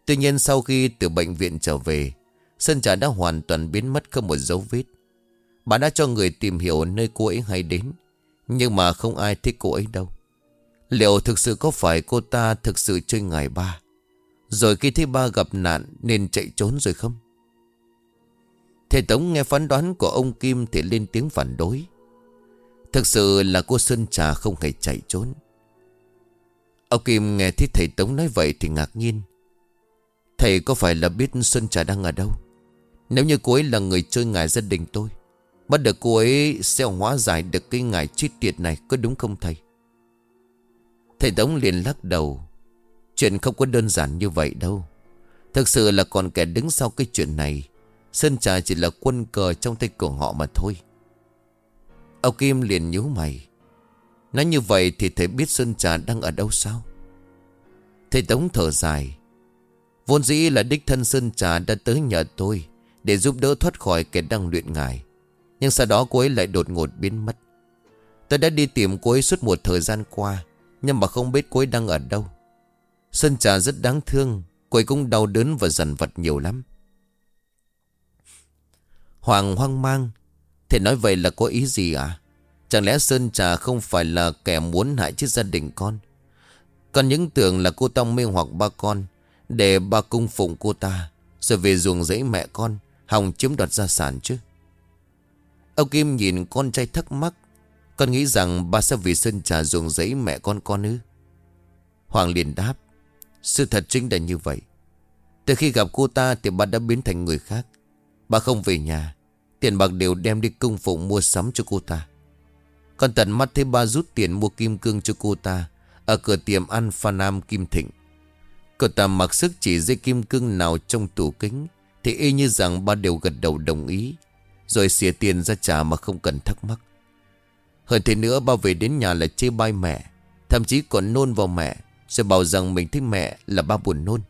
Tuy nhiên, sau khi từ bệnh viện trở về Sân trà đã hoàn toàn biến mất không một dấu vết. Bà đã cho người tìm hiểu nơi cô ấy hay đến, nhưng mà không ai thích cô ấy đâu. Liệu thực sự có phải cô ta thực sự chơi ngài ba? Rồi khi thấy ba gặp nạn, Nên chạy trốn rồi không? Thầy Tống nghe phán đoán của ông Kim Thì lên tiếng phản đối. Thực sự là cô Sơn Trà không hề chạy trốn. Ông Kim nghe thấy thầy Tống nói vậy thì ngạc nhiên. Thầy có phải là biết Xuân Trà đang ở đâu? Nếu như cô ấy là người chơi ngài gia đình tôi, Bắt được cô ấy sẽ hóa giải được cái ngài chết tiệt này, Có đúng không thầy? Thầy Tống liền lắc đầu. Chuyện không có đơn giản như vậy đâu. Thực sự là còn kẻ đứng sau cái chuyện này, Sơn trà chỉ là quân cờ trong tay của họ mà thôi. Âu Kim liền nhíu mày. Nói như vậy thì thầy biết Sơn trà đang ở đâu sao? Thầy Tống thở dài. Vốn dĩ là đích thân Sơn trà đã tới nhờ tôi để giúp đỡ thoát khỏi kẻ đang luyện ngài. Nhưng sau đó cô ấy lại đột ngột biến mất. Tôi đã đi tìm cô ấy suốt một thời gian qua, Nhưng mà không biết cô ấy đang ở đâu. Sơn trà rất đáng thương, Cô ấy cũng đau đớn và dần vật nhiều lắm. Hoàng hoang mang Thế nói vậy là có ý gì à Chẳng lẽ Sơn Trà không phải là kẻ muốn hại chết gia đình con? Còn những tưởng là cô ta mê hoặc ba con, Để ba cung phụng cô ta, Rồi về ruồng rẫy mẹ con. Hòng chiếm đoạt gia sản chứ. Ông Kim nhìn con trai thắc mắc, Con nghĩ rằng ba sẽ vì sơn trà ruộng giấy mẹ con con ư? Hoàng liền đáp, Sự thật chính là như vậy. Từ khi gặp cô ta thì ba đã biến thành người khác. Ba không về nhà, Tiền bạc đều đem đi cung phụng mua sắm cho cô ta. Con tận mắt thấy ba rút tiền mua kim cương cho cô ta Ở cửa tiệm ăn Pha Nam Kim Thịnh. Cô ta mặc sức chỉ dây kim cương nào trong tủ kính thì y như rằng ba đều gật đầu đồng ý, rồi xỉa tiền ra trả mà không cần thắc mắc. Hơn thế nữa, ba về đến nhà là chê bai mẹ, Thậm chí còn nôn vào mẹ, Rồi bảo rằng mình thích mẹ là ba buồn nôn.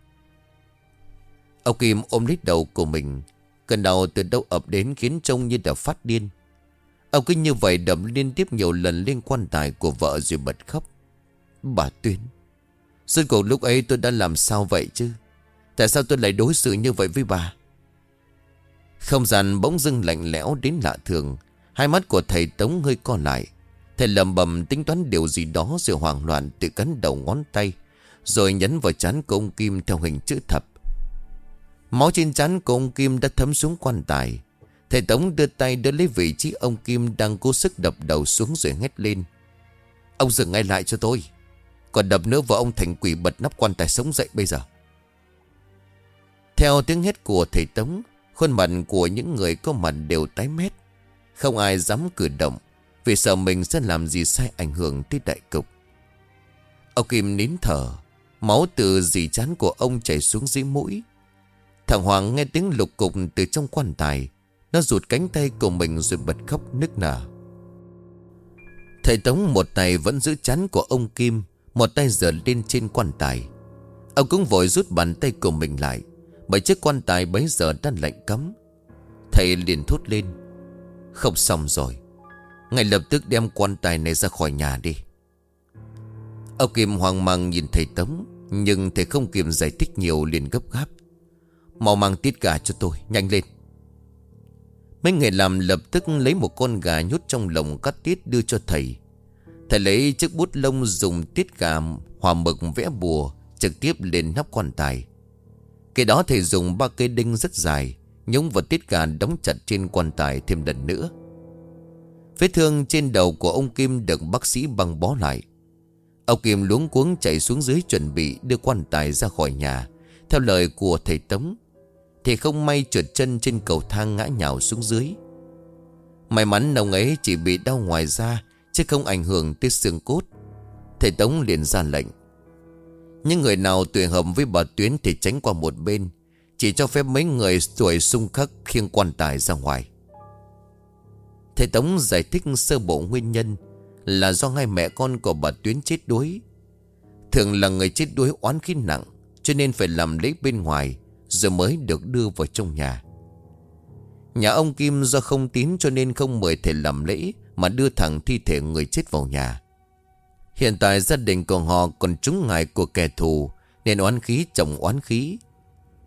Ông Kim ôm lít đầu của mình, Cơn đau từ đâu ập đến khiến trông như đã phát điên. Ông cứ như vậy đập liên tiếp nhiều lần lên quan tài của vợ rồi bật khóc. Bà Tuyến, Suốt cuộc lúc ấy tôi đã làm sao vậy chứ? Tại sao tôi lại đối xử như vậy với bà? Không gian bỗng dưng lạnh lẽo đến lạ thường. Hai mắt của thầy Tống hơi co lại. Thầy lầm bầm tính toán điều gì đó Rồi hoảng loạn tự cắn đầu ngón tay, Rồi nhấn vào chán của ông Kim Theo hình chữ thập. Máu trên chán của ông Kim đã thấm xuống quan tài. Thầy Tống đưa tay đưa lấy vị trí ông Kim Đang cố sức đập đầu xuống rồi hét lên. Ông dừng ngay lại cho tôi. Còn đập nữa vợ ông thành quỷ bật nắp quan tài sống dậy bây giờ. Theo tiếng hét của thầy Tống Khuôn mặt của những người có mặt đều tái mét. Không ai dám cử động, Vì sợ mình sẽ làm gì sai ảnh hưởng tới đại cục. Ông Kim nín thở, Máu từ dì chán của ông chảy xuống dưới mũi. Thằng Hoàng nghe tiếng lục cục từ trong quan tài, Nó rụt cánh tay của mình rồi bật khóc nức nở. Thầy Tống một tay vẫn giữ chán của ông Kim, Một tay giở lên trên quan tài. Ông cũng vội rút bàn tay của mình lại bởi chiếc quan tài bấy giờ đã lạnh cấm. Thầy liền thốt lên. Không xong rồi. Ngay lập tức đem quan tài này ra khỏi nhà đi. Ông Kim hoang mang nhìn thầy Tống, Nhưng thầy không kịp giải thích nhiều liền gấp gáp. Mau mang tiết gà cho tôi, Nhanh lên. Mấy người làm lập tức lấy một con gà nhốt trong lồng cắt tiết đưa cho thầy. Thầy lấy chiếc bút lông dùng tiết gà hòa mực vẽ bùa, Trực tiếp lên nắp quan tài. Cái đó thầy dùng ba cây đinh rất dài, Nhúng vào tiết gà đóng chặt trên quan tài thêm lần nữa. Vết thương trên đầu của ông Kim được bác sĩ băng bó lại. Ông Kim luống cuống chạy xuống dưới chuẩn bị đưa quan tài ra khỏi nhà. Theo lời của thầy Tống Thì không may trượt chân trên cầu thang ngã nhào xuống dưới. May mắn ông ấy chỉ bị đau ngoài da, Chứ không ảnh hưởng tới xương cốt. Thầy Tống liền ra lệnh. Những người nào tuyển hợp với bà Tuyến Thì tránh qua một bên. Chỉ cho phép mấy người tuổi xung khắc khiêng quan tài ra ngoài. Thầy Tống giải thích sơ bộ nguyên nhân Là do hai mẹ con của bà Tuyến chết đuối. Thường là người chết đuối oán khí nặng, Cho nên phải làm lễ bên ngoài, Rồi mới được đưa vào trong nhà. Nhà ông Kim do không tín cho nên không mời thầy làm lễ, Mà đưa thẳng thi thể người chết vào nhà. Hiện tại gia đình của họ còn trúng ngại của kẻ thù, Nên oán khí chồng oán khí.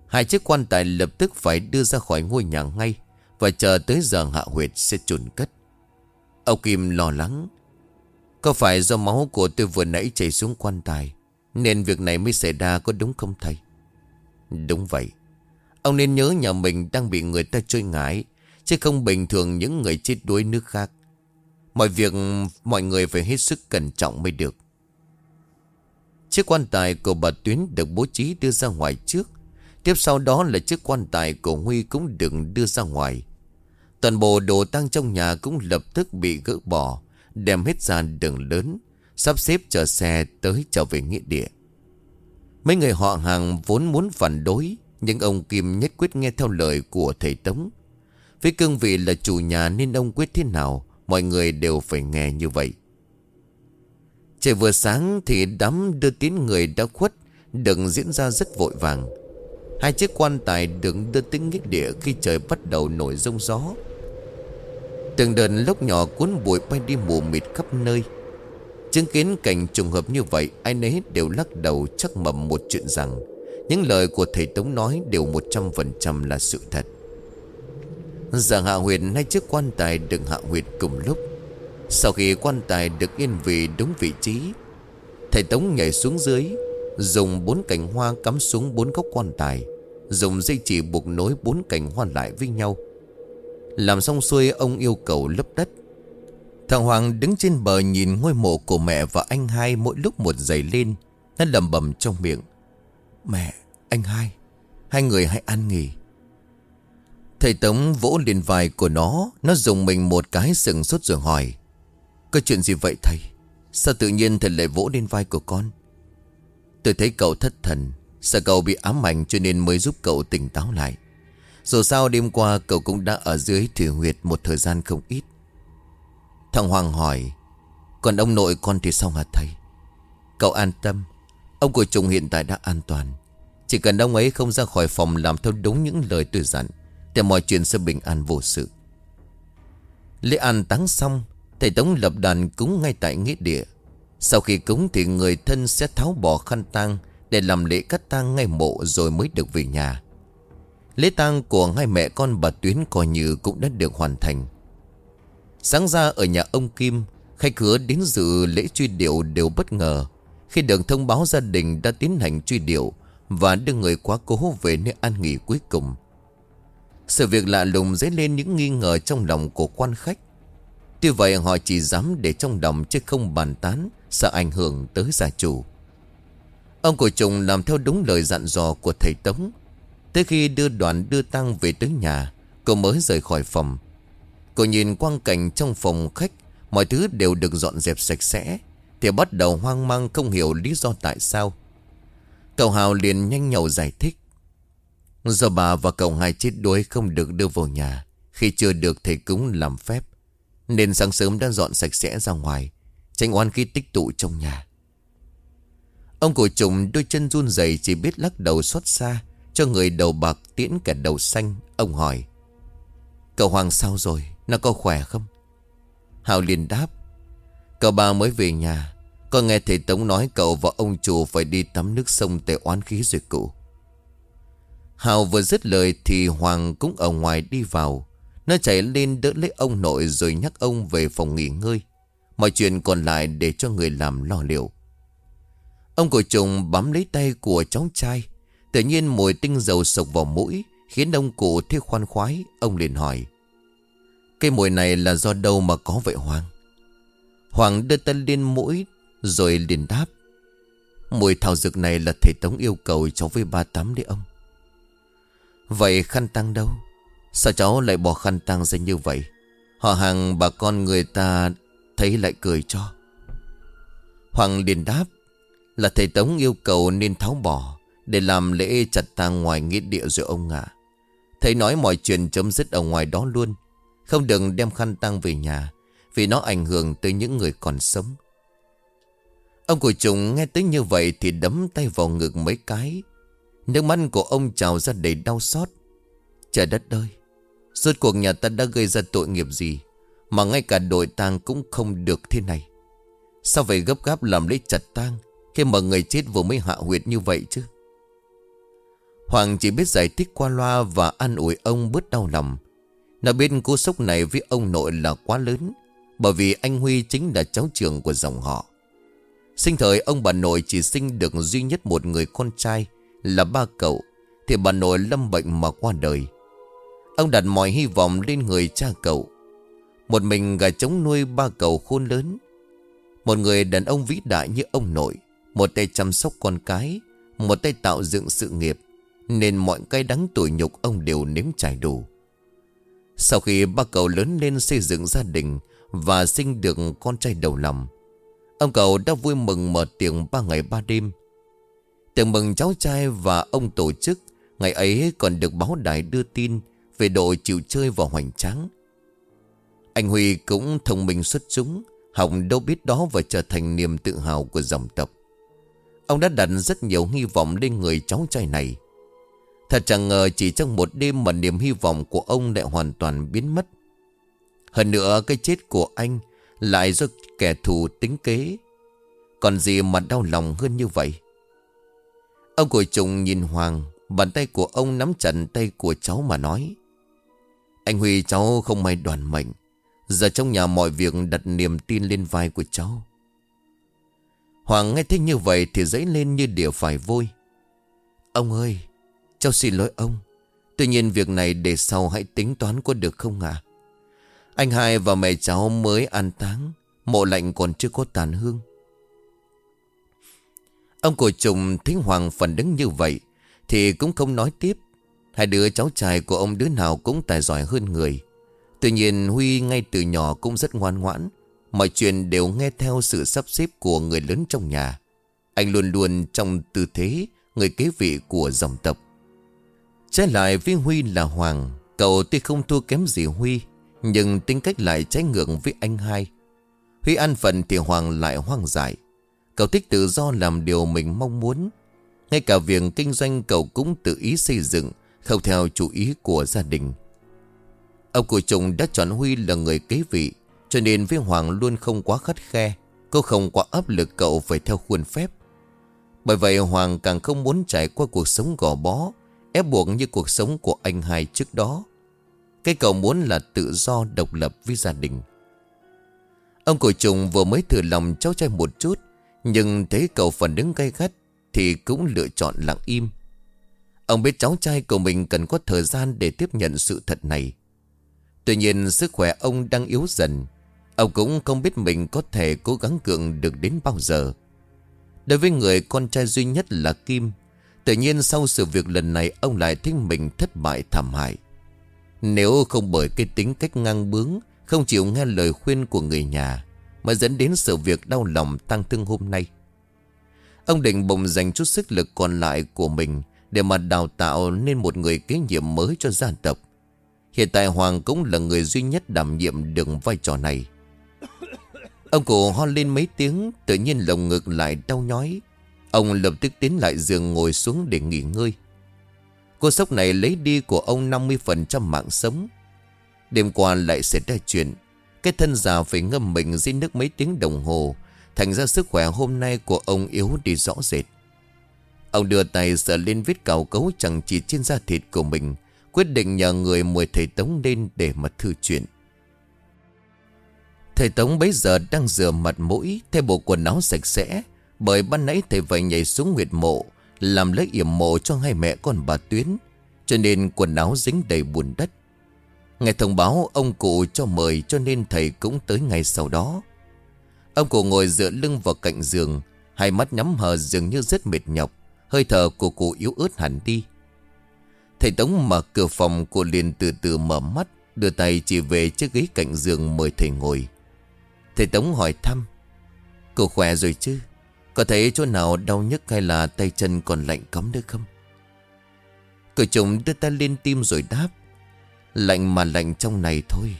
Hai chiếc quan tài lập tức phải đưa ra khỏi ngôi nhà ngay và chờ tới giờ hạ huyệt sẽ chôn cất. Ông Kim lo lắng, Có phải do máu của tôi vừa nãy chảy xuống quan tài, Nên việc này mới xảy ra có đúng không thầy? Đúng vậy. Ông nên nhớ nhà mình đang bị người ta trôi ngái, Chứ không bình thường những người chết đuối nước khác. Mọi việc, mọi người phải hết sức cẩn trọng mới được. Chiếc quan tài của bà Tuyến được bố trí đưa ra ngoài trước. Tiếp sau đó là chiếc quan tài của Huy cũng được đưa ra ngoài. Toàn bộ đồ tang trong nhà cũng lập tức bị gỡ bỏ, Đem hết ra đường lớn, Sắp xếp chờ xe tới trở về nghĩa địa. Mấy người họ hàng vốn muốn phản đối, Nhưng ông Kim nhất quyết nghe theo lời của thầy Tống. Với cương vị là chủ nhà nên ông quyết thế nào? Mọi người đều phải nghe như vậy. Trời vừa sáng thì đám đưa tiến người đã khuất Đừng diễn ra rất vội vàng. Hai chiếc quan tài được đưa tính nghĩa địa khi trời bắt đầu nổi rông gió. Từng đợt lốc nhỏ cuốn bụi bay đi mù mịt khắp nơi. Chứng kiến cảnh trùng hợp như vậy, Ai nấy đều lắc đầu chắc mầm một chuyện rằng Những lời của thầy Tống nói đều 100% là sự thật. Giờ hạ huyệt hai chiếc quan tài được hạ huyệt cùng lúc. Sau khi quan tài được yên vị đúng vị trí Thầy Tống nhảy xuống dưới Dùng bốn cành hoa cắm xuống bốn góc quan tài Dùng dây chỉ buộc nối bốn cành hoa lại với nhau. Làm xong xuôi ông yêu cầu lấp đất. Thằng Hoàng đứng trên bờ nhìn ngôi mộ của mẹ và anh hai mỗi lúc một dày lên Nó lầm bầm trong miệng. Mẹ, anh hai Hai người hãy ăn nghỉ. Thầy Tống vỗ lên vai của nó Nó dùng mình một cái sừng sốt rồi hỏi, Có chuyện gì vậy thầy? Sao tự nhiên thầy lại vỗ lên vai của con? Tôi thấy cậu thất thần, Sợ cậu bị ám ảnh cho nên mới giúp cậu tỉnh táo lại. Dù sao đêm qua cậu cũng đã ở dưới thủy huyệt một thời gian không ít. Thằng Hoàng hỏi, Còn ông nội con thì sao hả thầy? Cậu an tâm, Ông của chúng hiện tại đã an toàn. Chỉ cần ông ấy không ra khỏi phòng làm theo đúng những lời tôi dặn thì mọi chuyện sẽ bình an vô sự. Lễ an táng xong, Thầy Tống lập đàn cúng ngay tại nghĩa địa. Sau khi cúng thì người thân sẽ tháo bỏ khăn tang Để làm lễ cắt tang ngay mộ rồi mới được về nhà. Lễ tang của hai mẹ con bà Tuyến coi như cũng đã được hoàn thành. Sáng ra ở nhà ông Kim, Khách hứa đến dự lễ truy điệu đều bất ngờ. Khi được thông báo gia đình đã tiến hành truy điệu Và đưa người quá cố về nơi an nghỉ cuối cùng sự việc lạ lùng dấy lên những nghi ngờ trong lòng của quan khách. Tuy vậy, họ chỉ dám để trong lòng chứ không bàn tán, Sợ ảnh hưởng tới gia chủ. Ông của trùng làm theo đúng lời dặn dò của thầy Tống. Tới khi đưa đoàn đưa tăng về tới nhà, Cô mới rời khỏi phòng. Cô nhìn quang cảnh trong phòng khách, Mọi thứ đều được dọn dẹp sạch sẽ, Thì bắt đầu hoang mang không hiểu lý do tại sao. Cậu Hào liền nhanh nhậu giải thích. Do bà và cậu hai chết đuối không được đưa vào nhà. Khi chưa được, thầy cúng làm phép. Nên sáng sớm đã dọn sạch sẽ ra ngoài, Tránh oan khí tích tụ trong nhà. Ông cổ trùng đôi chân run rẩy chỉ biết lắc đầu xót xa, cho người đầu bạc tiễn cả đầu xanh. Ông hỏi, Cậu Hoàng sao rồi? Nó có khỏe không? Hào liền đáp, Cậu ba mới về nhà. Con nghe thầy Tống nói cậu và ông chủ phải đi tắm nước sông tệ oán khí rồi cụ. Hào vừa dứt lời thì Hoàng cũng ở ngoài đi vào. Nó chạy lên đỡ lấy ông nội rồi nhắc ông về phòng nghỉ ngơi. Mọi chuyện còn lại để cho người làm lo liệu. Ông của trùng bám lấy tay của cháu trai. Tự nhiên mùi tinh dầu sộc vào mũi, Khiến ông cụ thấy khoan khoái. Ông liền hỏi, Cái mùi này là do đâu mà có vậy Hoàng? Hoàng đưa tay lên mũi Rồi liền đáp, Mùi thảo dược này là thầy Tống yêu cầu cháu với ba tắm đấy ông. Vậy khăn tăng đâu? Sao cháu lại bỏ khăn tăng ra như vậy? Họ hàng bà con người ta Thấy lại cười cho. Hoàng liền đáp, Là thầy Tống yêu cầu nên tháo bỏ Để làm lễ chặt tang ngoài nghĩa địa rồi ông ạ. Thầy nói mọi chuyện chấm dứt ở ngoài đó luôn, Không đừng đem khăn tăng về nhà Vì nó ảnh hưởng tới những người còn sống. Ông của chúng nghe tới như vậy Thì đấm tay vào ngực mấy cái Nước mắt của ông trào ra đầy đau xót. Trời đất ơi, suốt cuộc nhà ta đã gây ra tội nghiệp gì Mà ngay cả đội tang cũng không được thế này? Sao phải gấp gáp làm lấy chặt tang Khi mà người chết vừa mới hạ huyệt như vậy chứ? Hoàng chỉ biết giải thích qua loa Và an ủi ông bớt đau lòng. Nó biết cú sốc này với ông nội là quá lớn, Bởi vì anh Huy chính là cháu trưởng của dòng họ. Sinh thời ông bà nội chỉ sinh được duy nhất một người con trai là ba cậu, Thì bà nội lâm bệnh mà qua đời. Ông đặt mọi hy vọng lên người cha cậu. Một mình gà trống nuôi ba cậu khôn lớn. Một người đàn ông vĩ đại như ông nội, Một tay chăm sóc con cái, Một tay tạo dựng sự nghiệp, Nên mọi cái đắng tuổi nhục ông đều nếm trải đủ. Sau khi ba cậu lớn lên xây dựng gia đình Và sinh được con trai đầu lòng, Ông cậu đã vui mừng mở tiệc ba ngày ba đêm tưởng mừng cháu trai và ông tổ chức, Ngày ấy còn được báo đài đưa tin Về độ chịu chơi và hoành tráng. Anh Huy cũng thông minh xuất chúng, Học đâu biết đó và trở thành niềm tự hào của dòng tộc. Ông đã đặt rất nhiều hy vọng lên người cháu trai này. Thật chẳng ngờ chỉ trong một đêm mà niềm hy vọng của ông lại hoàn toàn biến mất. Hơn nữa, cái chết của anh lại do kẻ thù tính kế. Còn gì mà đau lòng hơn như vậy? Ông của trùng nhìn Hoàng, Bàn tay của ông nắm chặt tay của cháu mà nói. Anh Huy, cháu không may đoàn mệnh. Giờ trong nhà mọi việc đặt niềm tin lên vai của cháu. Hoàng nghe thấy như vậy thì dấy lên như địa phải vôi. Ông ơi, Cháu xin lỗi ông. Tuy nhiên việc này để sau hãy tính toán có được không ạ? Anh hai và mẹ cháu mới an táng, Mộ lạnh còn chưa có tàn hương. Ông của trùng thấy Hoàng phần đứng như vậy, Thì cũng không nói tiếp. Hai đứa cháu trai của ông đứa nào cũng tài giỏi hơn người. Tuy nhiên, Huy ngay từ nhỏ cũng rất ngoan ngoãn. Mọi chuyện đều nghe theo sự sắp xếp của người lớn trong nhà. Anh luôn luôn trong tư thế, Người kế vị của dòng tộc. Trái lại với Huy là Hoàng, Cậu tuy không thua kém gì Huy, Nhưng tính cách lại trái ngược với anh hai. Huy ăn phần thì Hoàng lại hoang dại. Cậu thích tự do làm điều mình mong muốn. Ngay cả việc kinh doanh, cậu cũng tự ý xây dựng Không theo chủ ý của gia đình. Ông của chồng đã chọn Huy là người kế vị, Cho nên với Hoàng luôn không quá khắt khe Cô không quá áp lực cậu phải theo khuôn phép. Bởi vậy Hoàng càng không muốn trải qua cuộc sống gò bó, Ép buộc như cuộc sống của anh hai trước đó. Cái cậu muốn là tự do độc lập với gia đình. Ông cổ trùng vừa mới thử lòng cháu trai một chút nhưng thấy cậu phần đứng gay gắt Thì cũng lựa chọn lặng im. Ông biết cháu trai của mình cần có thời gian để tiếp nhận sự thật này. Tuy nhiên sức khỏe ông đang yếu dần. Ông cũng không biết mình có thể cố gắng cường được đến bao giờ. Đối với người con trai duy nhất là Kim, Tự nhiên sau sự việc lần này ông lại thấy mình thất bại thảm hại. Nếu không bởi cái tính cách ngang bướng, Không chịu nghe lời khuyên của người nhà mà dẫn đến sự việc đau lòng tăng thương hôm nay. Ông định bồng dành chút sức lực còn lại của mình Để mà đào tạo nên một người kế nhiệm mới cho gia tộc. Hiện tại Hoàng cũng là người duy nhất đảm nhiệm được vai trò này. Ông cụ ho lên mấy tiếng, Tự nhiên lồng ngực lại đau nhói. Ông lập tức tiến lại giường ngồi xuống để nghỉ ngơi. Cô sốc này lấy đi của ông 50% mạng sống. Đêm qua lại xảy ra chuyện cái thân già phải ngâm mình dưới nước mấy tiếng đồng hồ. Thành ra sức khỏe hôm nay của ông yếu đi rõ rệt. Ông đưa tay sờ lên vết cào cấu chẳng chỉ trên da thịt của mình, Quyết định nhờ người mời thầy Tống lên để mà thư chuyện. Thầy Tống bấy giờ đang rửa mặt mũi, Thay bộ quần áo sạch sẽ, Bởi ban nãy thầy phải nhảy xuống nguyệt mộ, Làm lấy yểm mộ cho hai mẹ con bà Tuyến, Cho nên quần áo dính đầy bùn đất nghe thông báo, ông cụ cho mời cho nên thầy cũng tới ngày sau đó. Ông cụ ngồi dựa lưng vào cạnh giường, Hai mắt nhắm hờ dường như rất mệt nhọc, Hơi thở của cụ yếu ớt hẳn đi. Thầy Tống mở cửa phòng Cô liền từ từ mở mắt, Đưa tay chỉ về chiếc ghế cạnh giường mời thầy ngồi. Thầy Tống hỏi thăm Cô khỏe rồi chứ? Có thấy chỗ nào đau nhức hay là tay chân còn lạnh cấm nữa không? Cậu chồng đưa ta lên tim rồi đáp Lạnh mà lạnh trong này thôi.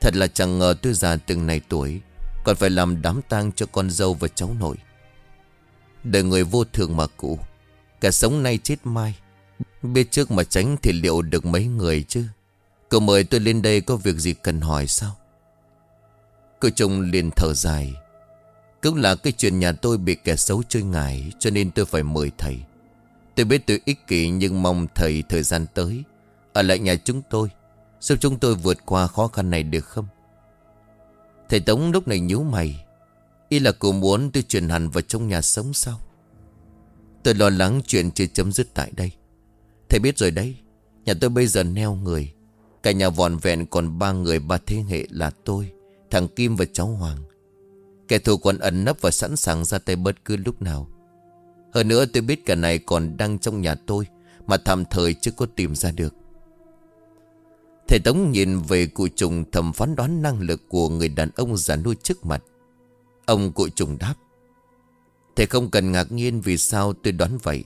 Thật là chẳng ngờ tôi già từng này tuổi, Còn phải làm đám tang cho con dâu và cháu nội. Đời người vô thường mà cụ Cả sống nay chết mai. Biết trước mà tránh thì liệu được mấy người chứ? Cậu mời tôi lên đây có việc gì cần hỏi sao? Cậu chồng liền thở dài. Cũng là cái chuyện nhà tôi bị kẻ xấu chơi ngải, Cho nên tôi phải mời thầy. Tôi biết tôi ích kỷ nhưng mong thầy thời gian tới Ở lại nhà chúng tôi. Giúp chúng tôi vượt qua khó khăn này được không? Thầy Tống lúc này nhíu mày. Y là cô muốn tôi chuyển hẳn vào trong nhà sống sao? Tôi lo lắng chuyện chưa chấm dứt tại đây. Thầy biết rồi đấy, Nhà tôi bây giờ neo người. Cả nhà vòn vẹn còn ba người, ba thế hệ là tôi, Thằng Kim và cháu Hoàng. Kẻ thù còn ẩn nấp và sẵn sàng ra tay bất cứ lúc nào. Hơn nữa tôi biết cả này còn đang trong nhà tôi, Mà tạm thời chưa có tìm ra được. Thầy Tống nhìn về cụ trùng thầm phán đoán năng lực của người đàn ông già nuôi trước mặt. Ông cụ trùng đáp, Thầy không cần ngạc nhiên vì sao tôi đoán vậy.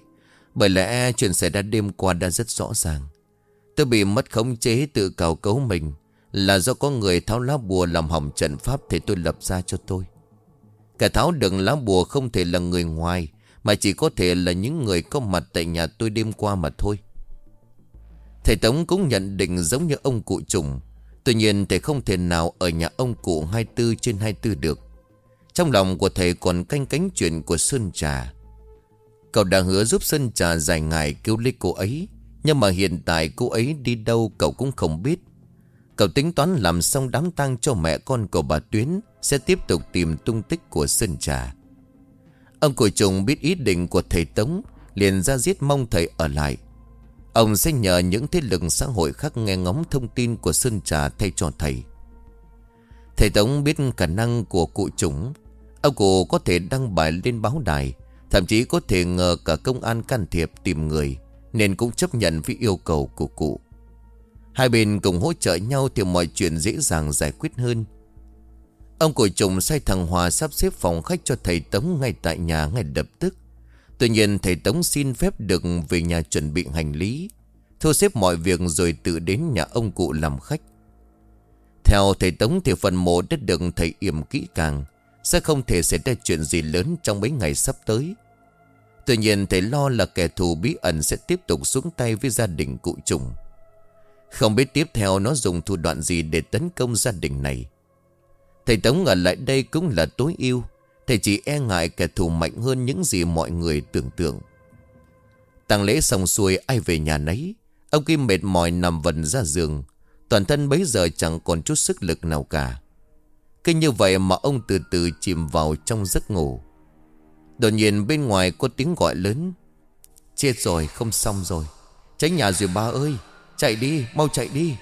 Bởi lẽ chuyện xảy ra đêm qua đã rất rõ ràng. Tôi bị mất khống chế tự cào cấu mình Là do có người tháo lá bùa làm hỏng trận pháp Thì tôi lập ra cho tôi. Cả tháo đựng lá bùa không thể là người ngoài, Mà chỉ có thể là những người có mặt tại nhà tôi đêm qua mà thôi. Thầy Tống cũng nhận định giống như ông cụ trùng. Tuy nhiên thầy không thể nào ở nhà ông cụ 24 trên 24 được. Trong lòng của thầy còn canh cánh chuyện của Sơn Trà. Cậu đã hứa giúp Sơn Trà dài ngày cứu lấy cô ấy, Nhưng mà hiện tại cô ấy đi đâu cậu cũng không biết. Cậu tính toán làm xong đám tang cho mẹ con của bà Tuyến, Sẽ tiếp tục tìm tung tích của Sơn Trà. Ông cụ trùng biết ý định của thầy Tống, Liền ra giết mong thầy ở lại. Ông sẽ nhờ những thế lực xã hội khác nghe ngóng thông tin của Sơn Trà thay cho thầy. Thầy Tống biết khả năng của cụ chúng. Ông cụ có thể đăng bài lên báo đài. Thậm chí có thể ngờ cả công an can thiệp tìm người. Nên cũng chấp nhận với yêu cầu của cụ. Hai bên cùng hỗ trợ nhau thì mọi chuyện dễ dàng giải quyết hơn. Ông cụ trùng sai thằng Hòa sắp xếp phòng khách cho thầy Tống ngay tại nhà ngay lập tức. Tuy nhiên, thầy Tống xin phép được về nhà chuẩn bị hành lý. Thu xếp mọi việc rồi tự đến nhà ông cụ làm khách. Theo thầy Tống thì phần mộ đã được thầy yểm kỹ càng, Sẽ không thể xảy ra chuyện gì lớn trong mấy ngày sắp tới. Tuy nhiên, thầy lo là kẻ thù bí ẩn sẽ tiếp tục xuống tay với gia đình cụ trùng. Không biết tiếp theo nó dùng thủ đoạn gì để tấn công gia đình này. Thầy Tống ở lại đây cũng là tối ưu. Thầy chỉ e ngại kẻ thù mạnh hơn những gì mọi người tưởng tượng. Tàng lễ xong xuôi, ai về nhà nấy, Ông Kim mệt mỏi nằm vần ra giường. Toàn thân bấy giờ chẳng còn chút sức lực nào cả. Cứ như vậy mà ông từ từ chìm vào trong giấc ngủ. Đột nhiên bên ngoài có tiếng gọi lớn. Chết rồi, không xong rồi. Tránh nhà rồi ba ơi, Chạy đi, mau chạy đi.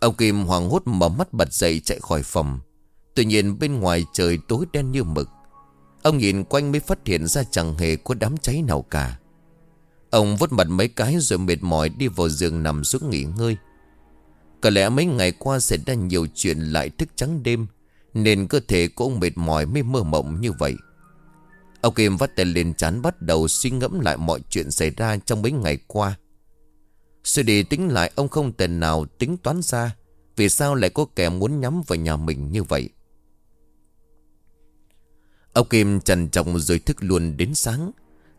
Ông Kim hoảng hốt mở mắt bật dậy chạy khỏi phòng. Tuy nhiên bên ngoài trời tối đen như mực, Ông nhìn quanh mới phát hiện ra chẳng hề có đám cháy nào cả. Ông vút mặt mấy cái rồi mệt mỏi đi vào giường nằm xuống nghỉ ngơi. Có lẽ mấy ngày qua xảy ra nhiều chuyện lại thức trắng đêm, Nên cơ thể của ông mệt mỏi mới mơ mộng như vậy. Ông Kim vắt tay lên chán bắt đầu suy ngẫm lại mọi chuyện xảy ra trong mấy ngày qua. Suy đi tính lại, ông không thể nào tính toán ra Vì sao lại có kẻ muốn nhắm vào nhà mình như vậy. Ông Kim trần trọng rồi thức luôn đến sáng.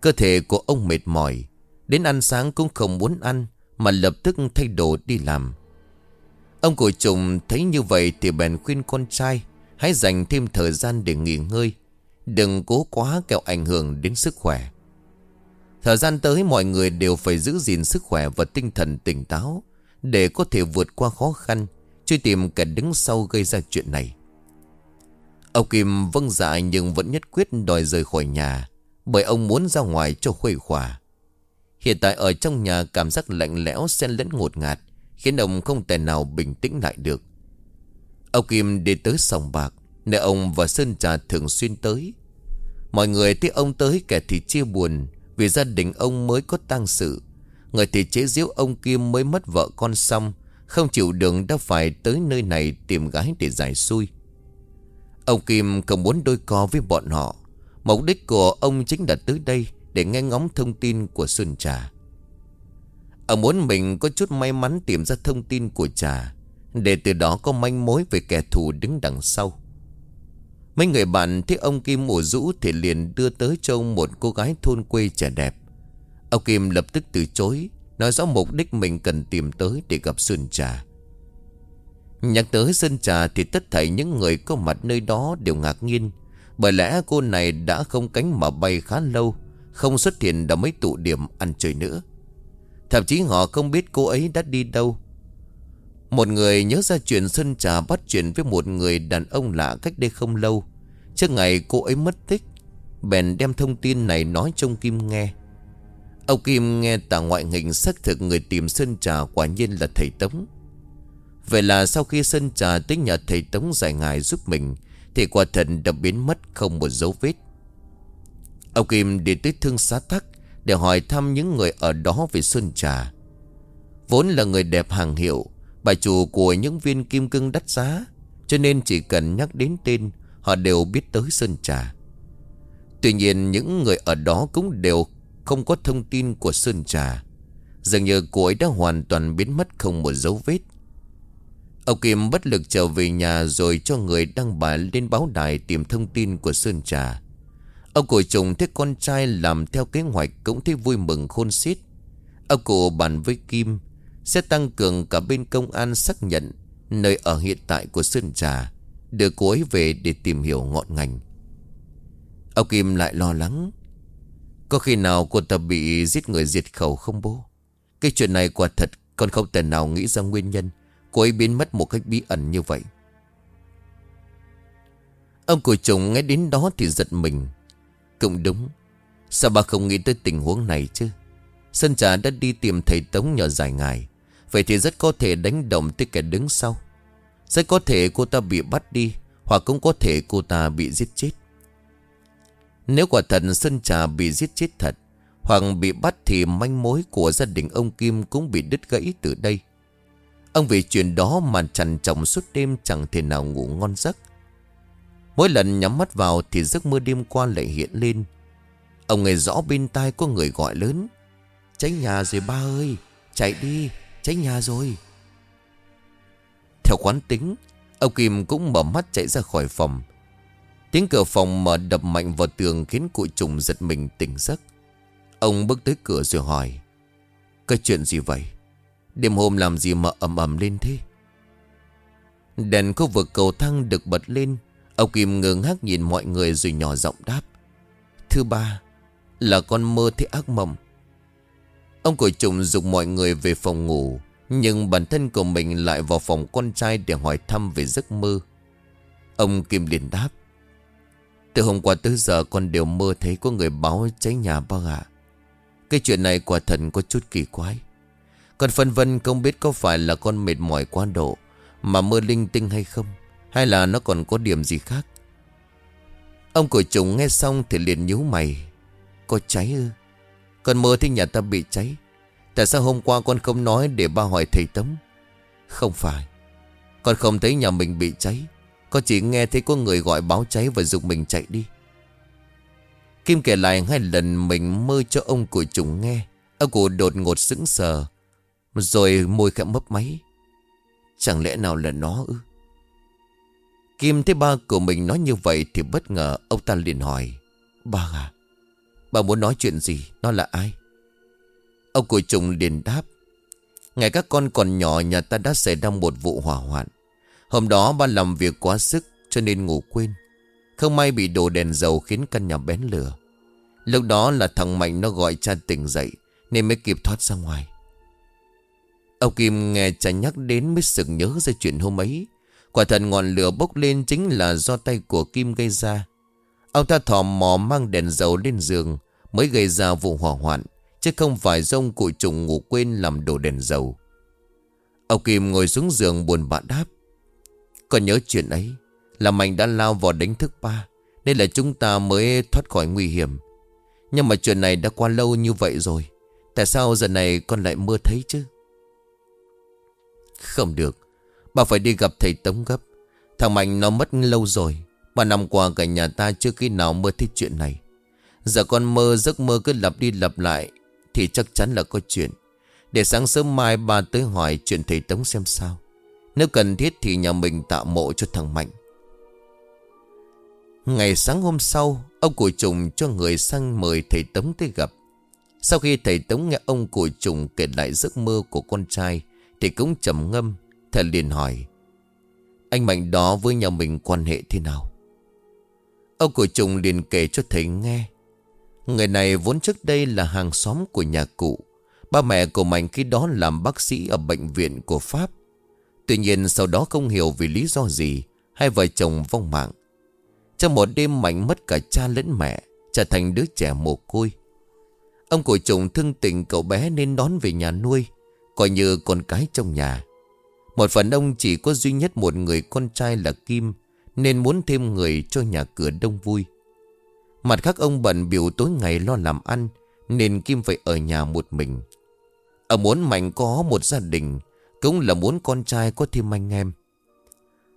Cơ thể của ông mệt mỏi. Đến ăn sáng cũng không muốn ăn, Mà lập tức thay đồ đi làm. Ông cụ trùng thấy như vậy Thì bèn khuyên con trai, Hãy dành thêm thời gian để nghỉ ngơi. Đừng cố quá kẹo ảnh hưởng đến sức khỏe. Thời gian tới mọi người đều phải giữ gìn sức khỏe và tinh thần tỉnh táo Để có thể vượt qua khó khăn, Truy tìm kẻ đứng sau gây ra chuyện này. Ông Kim vâng dạ nhưng vẫn nhất quyết đòi rời khỏi nhà, Bởi ông muốn ra ngoài cho khuây khỏa. Hiện tại ở trong nhà, cảm giác lạnh lẽo xen lẫn ngột ngạt, Khiến ông không thể nào bình tĩnh lại được. Ông Kim đi tới sòng bạc, Nơi ông và Sơn Trà thường xuyên tới. Mọi người thấy ông tới kẻ thì chia buồn, Vì gia đình ông mới có tang sự. Người thì chế giễu ông Kim mới mất vợ con xong, Không chịu đường đã phải tới nơi này tìm gái để giải xui. Ông Kim không muốn đôi co với bọn họ. Mục đích của ông chính là tới đây Để nghe ngóng thông tin của Xuân Trà. Ông muốn mình có chút may mắn tìm ra thông tin của Trà, Để từ đó có manh mối về kẻ thù đứng đằng sau. Mấy người bạn thấy ông Kim ủ rũ Thì liền đưa tới cho ông một cô gái thôn quê trẻ đẹp. Ông Kim lập tức từ chối, Nói rõ mục đích mình cần tìm tới để gặp Xuân Trà. Nhắc tới Xuân Trà thì tất thảy những người có mặt nơi đó đều ngạc nhiên. Bởi lẽ cô này đã không cánh mà bay khá lâu, Không xuất hiện đã mấy tụ điểm ăn chơi nữa. Thậm chí họ không biết cô ấy đã đi đâu. Một người nhớ ra chuyện Xuân Trà bắt chuyện với một người đàn ông lạ cách đây không lâu. Trước ngày cô ấy mất tích, Bèn đem thông tin này nói trong Kim nghe. Ông Kim nghe tà ngoại hình xác thực người tìm Sơn Trà quả nhiên là thầy Tống. Vậy là sau khi Sơn Trà tới nhà thầy Tống giải ngài giúp mình, Thì quả thần đã biến mất không một dấu vết. Ông Kim đi tới thương xá tắc Để hỏi thăm những người ở đó về Sơn Trà. Vốn là người đẹp hàng hiệu, Bà chủ của những viên kim cưng đắt giá, Cho nên chỉ cần nhắc đến tên, Họ đều biết tới Sơn Trà. Tuy nhiên, những người ở đó cũng đều không có thông tin của Sơn Trà. Dường như cô ấy đã hoàn toàn biến mất không một dấu vết. Ông Kim bất lực trở về nhà rồi cho người đăng bài lên báo đài tìm thông tin của Sơn Trà. Ông cụ trùng thấy con trai làm theo kế hoạch cũng thấy vui mừng khôn xiết. Ông cụ bàn với Kim sẽ tăng cường cả bên công an xác nhận nơi ở hiện tại của Sơn Trà, đưa cô ấy về để tìm hiểu ngọn ngành. Ông Kim lại lo lắng. Có khi nào cô ta bị giết người diệt khẩu không bố? Cái chuyện này quả thật con không thể nào nghĩ ra nguyên nhân. Cô ấy biến mất một cách bí ẩn như vậy. Ông của chồng nghe đến đó thì giật mình. Cũng đúng. Sao bà không nghĩ tới tình huống này chứ? Sơn trà đã đi tìm thầy Tống nhờ giải ngài. Vậy thì rất có thể đánh động tới kẻ đứng sau. Rất có thể cô ta bị bắt đi, Hoặc cũng có thể cô ta bị giết chết. Nếu quả thật Sơn trà bị giết chết thật, Hoặc bị bắt thì manh mối của gia đình ông Kim cũng bị đứt gãy từ đây. Ông vì chuyện đó mà chằn chồng suốt đêm chẳng thể nào ngủ ngon giấc. Mỗi lần nhắm mắt vào thì giấc mơ đêm qua lại hiện lên. Ông nghe rõ bên tai có người gọi lớn. Cháy nhà rồi ba ơi, chạy đi, cháy nhà rồi. Theo quán tính, ông Kim cũng mở mắt chạy ra khỏi phòng. Tiếng cửa phòng mở đập mạnh vào tường khiến cụ trùng giật mình tỉnh giấc. Ông bước tới cửa rồi hỏi. Cái chuyện gì vậy? Đêm hôm làm gì mà ầm ầm lên thế? Đèn khu vực cầu thang được bật lên. Ông Kim ngơ ngác nhìn mọi người rồi nhỏ giọng đáp. Thứ ba, Là con mơ thấy ác mộng. Ông cội trùng dục mọi người về phòng ngủ, Nhưng bản thân của mình lại vào phòng con trai để hỏi thăm về giấc mơ. Ông Kim liền đáp. Từ hôm qua tới giờ con đều mơ thấy có người báo cháy nhà ba ạ. Cái chuyện này quả thần có chút kỳ quái còn phân vân không biết có phải là con mệt mỏi quá độ Mà mơ linh tinh hay không, Hay là nó còn có điểm gì khác? Ông của chúng nghe xong thì liền nhíu mày. Có cháy ư? Con mơ thấy nhà ta bị cháy. Tại sao hôm qua con không nói để ba hỏi thầy tấm? Không phải. Con không thấy nhà mình bị cháy. Con chỉ nghe thấy có người gọi báo cháy và dục mình chạy đi. Kim kể lại hai lần mình mơ cho ông của chúng nghe. Ông cụ đột ngột sững sờ rồi môi khẽ mấp máy. Chẳng lẽ nào là nó ư? Kim thấy ba của mình nói như vậy Thì bất ngờ ông ta liền hỏi. Ba à Bà muốn nói chuyện gì? Nó là ai? Ông của trùng liền đáp. Ngày các con còn nhỏ, nhà ta đã xảy ra một vụ hỏa hoạn. Hôm đó ba làm việc quá sức cho nên ngủ quên. Không may bị đổ đèn dầu khiến căn nhà bén lửa. Lúc đó là thằng Mạnh nó gọi cha tỉnh dậy, Nên mới kịp thoát ra ngoài. Ông Kim nghe cha nhắc đến mới sực nhớ ra chuyện hôm ấy. Quả thật ngọn lửa bốc lên chính là do tay của Kim gây ra. Ông ta thò mò mang đèn dầu lên giường, Mới gây ra vụ hỏa hoạn, Chứ không phải do ông cụ trùng ngủ quên làm đổ đèn dầu. Ông Kim ngồi xuống giường buồn bã đáp Còn nhớ chuyện ấy Là mình đã lao vào đánh thức ba, Nên là chúng ta mới thoát khỏi nguy hiểm. Nhưng mà chuyện này đã qua lâu như vậy rồi, Tại sao giờ này con lại mơ thấy chứ? Không được. Bà phải đi gặp thầy Tống gấp. Thằng Mạnh nó mất lâu rồi. Ba năm qua cả nhà ta chưa khi nào mơ thấy chuyện này. Giờ con mơ, giấc mơ cứ lặp đi lặp lại, Thì chắc chắn là có chuyện. Để sáng sớm mai bà tới hỏi chuyện thầy Tống xem sao. Nếu cần thiết thì nhà mình tạo mộ cho thằng Mạnh. Ngày sáng hôm sau, Ông cụ trùng cho người sang mời thầy Tống tới gặp. Sau khi thầy Tống nghe ông cụ trùng kể lại giấc mơ của con trai thì cũng trầm ngâm Thầy liền hỏi, Anh Mạnh đó với nhà mình quan hệ thế nào? Ông của trùng liền kể cho thầy nghe, Người này vốn trước đây là hàng xóm của nhà cụ. Ba mẹ của Mạnh khi đó làm bác sĩ ở bệnh viện của Pháp. Tuy nhiên sau đó không hiểu vì lý do gì, Hai vợ chồng vong mạng. Trong một đêm Mạnh mất cả cha lẫn mẹ, Trở thành đứa trẻ mồ côi. Ông của trùng thương tình cậu bé nên đón về nhà nuôi. Coi như con cái trong nhà. Một phần ông chỉ có duy nhất một người con trai là Kim, Nên muốn thêm người cho nhà cửa đông vui. Mặt khác, ông bận biểu tối ngày lo làm ăn, Nên Kim phải ở nhà một mình. Ông muốn Mạnh có một gia đình, Cũng là muốn con trai có thêm anh em.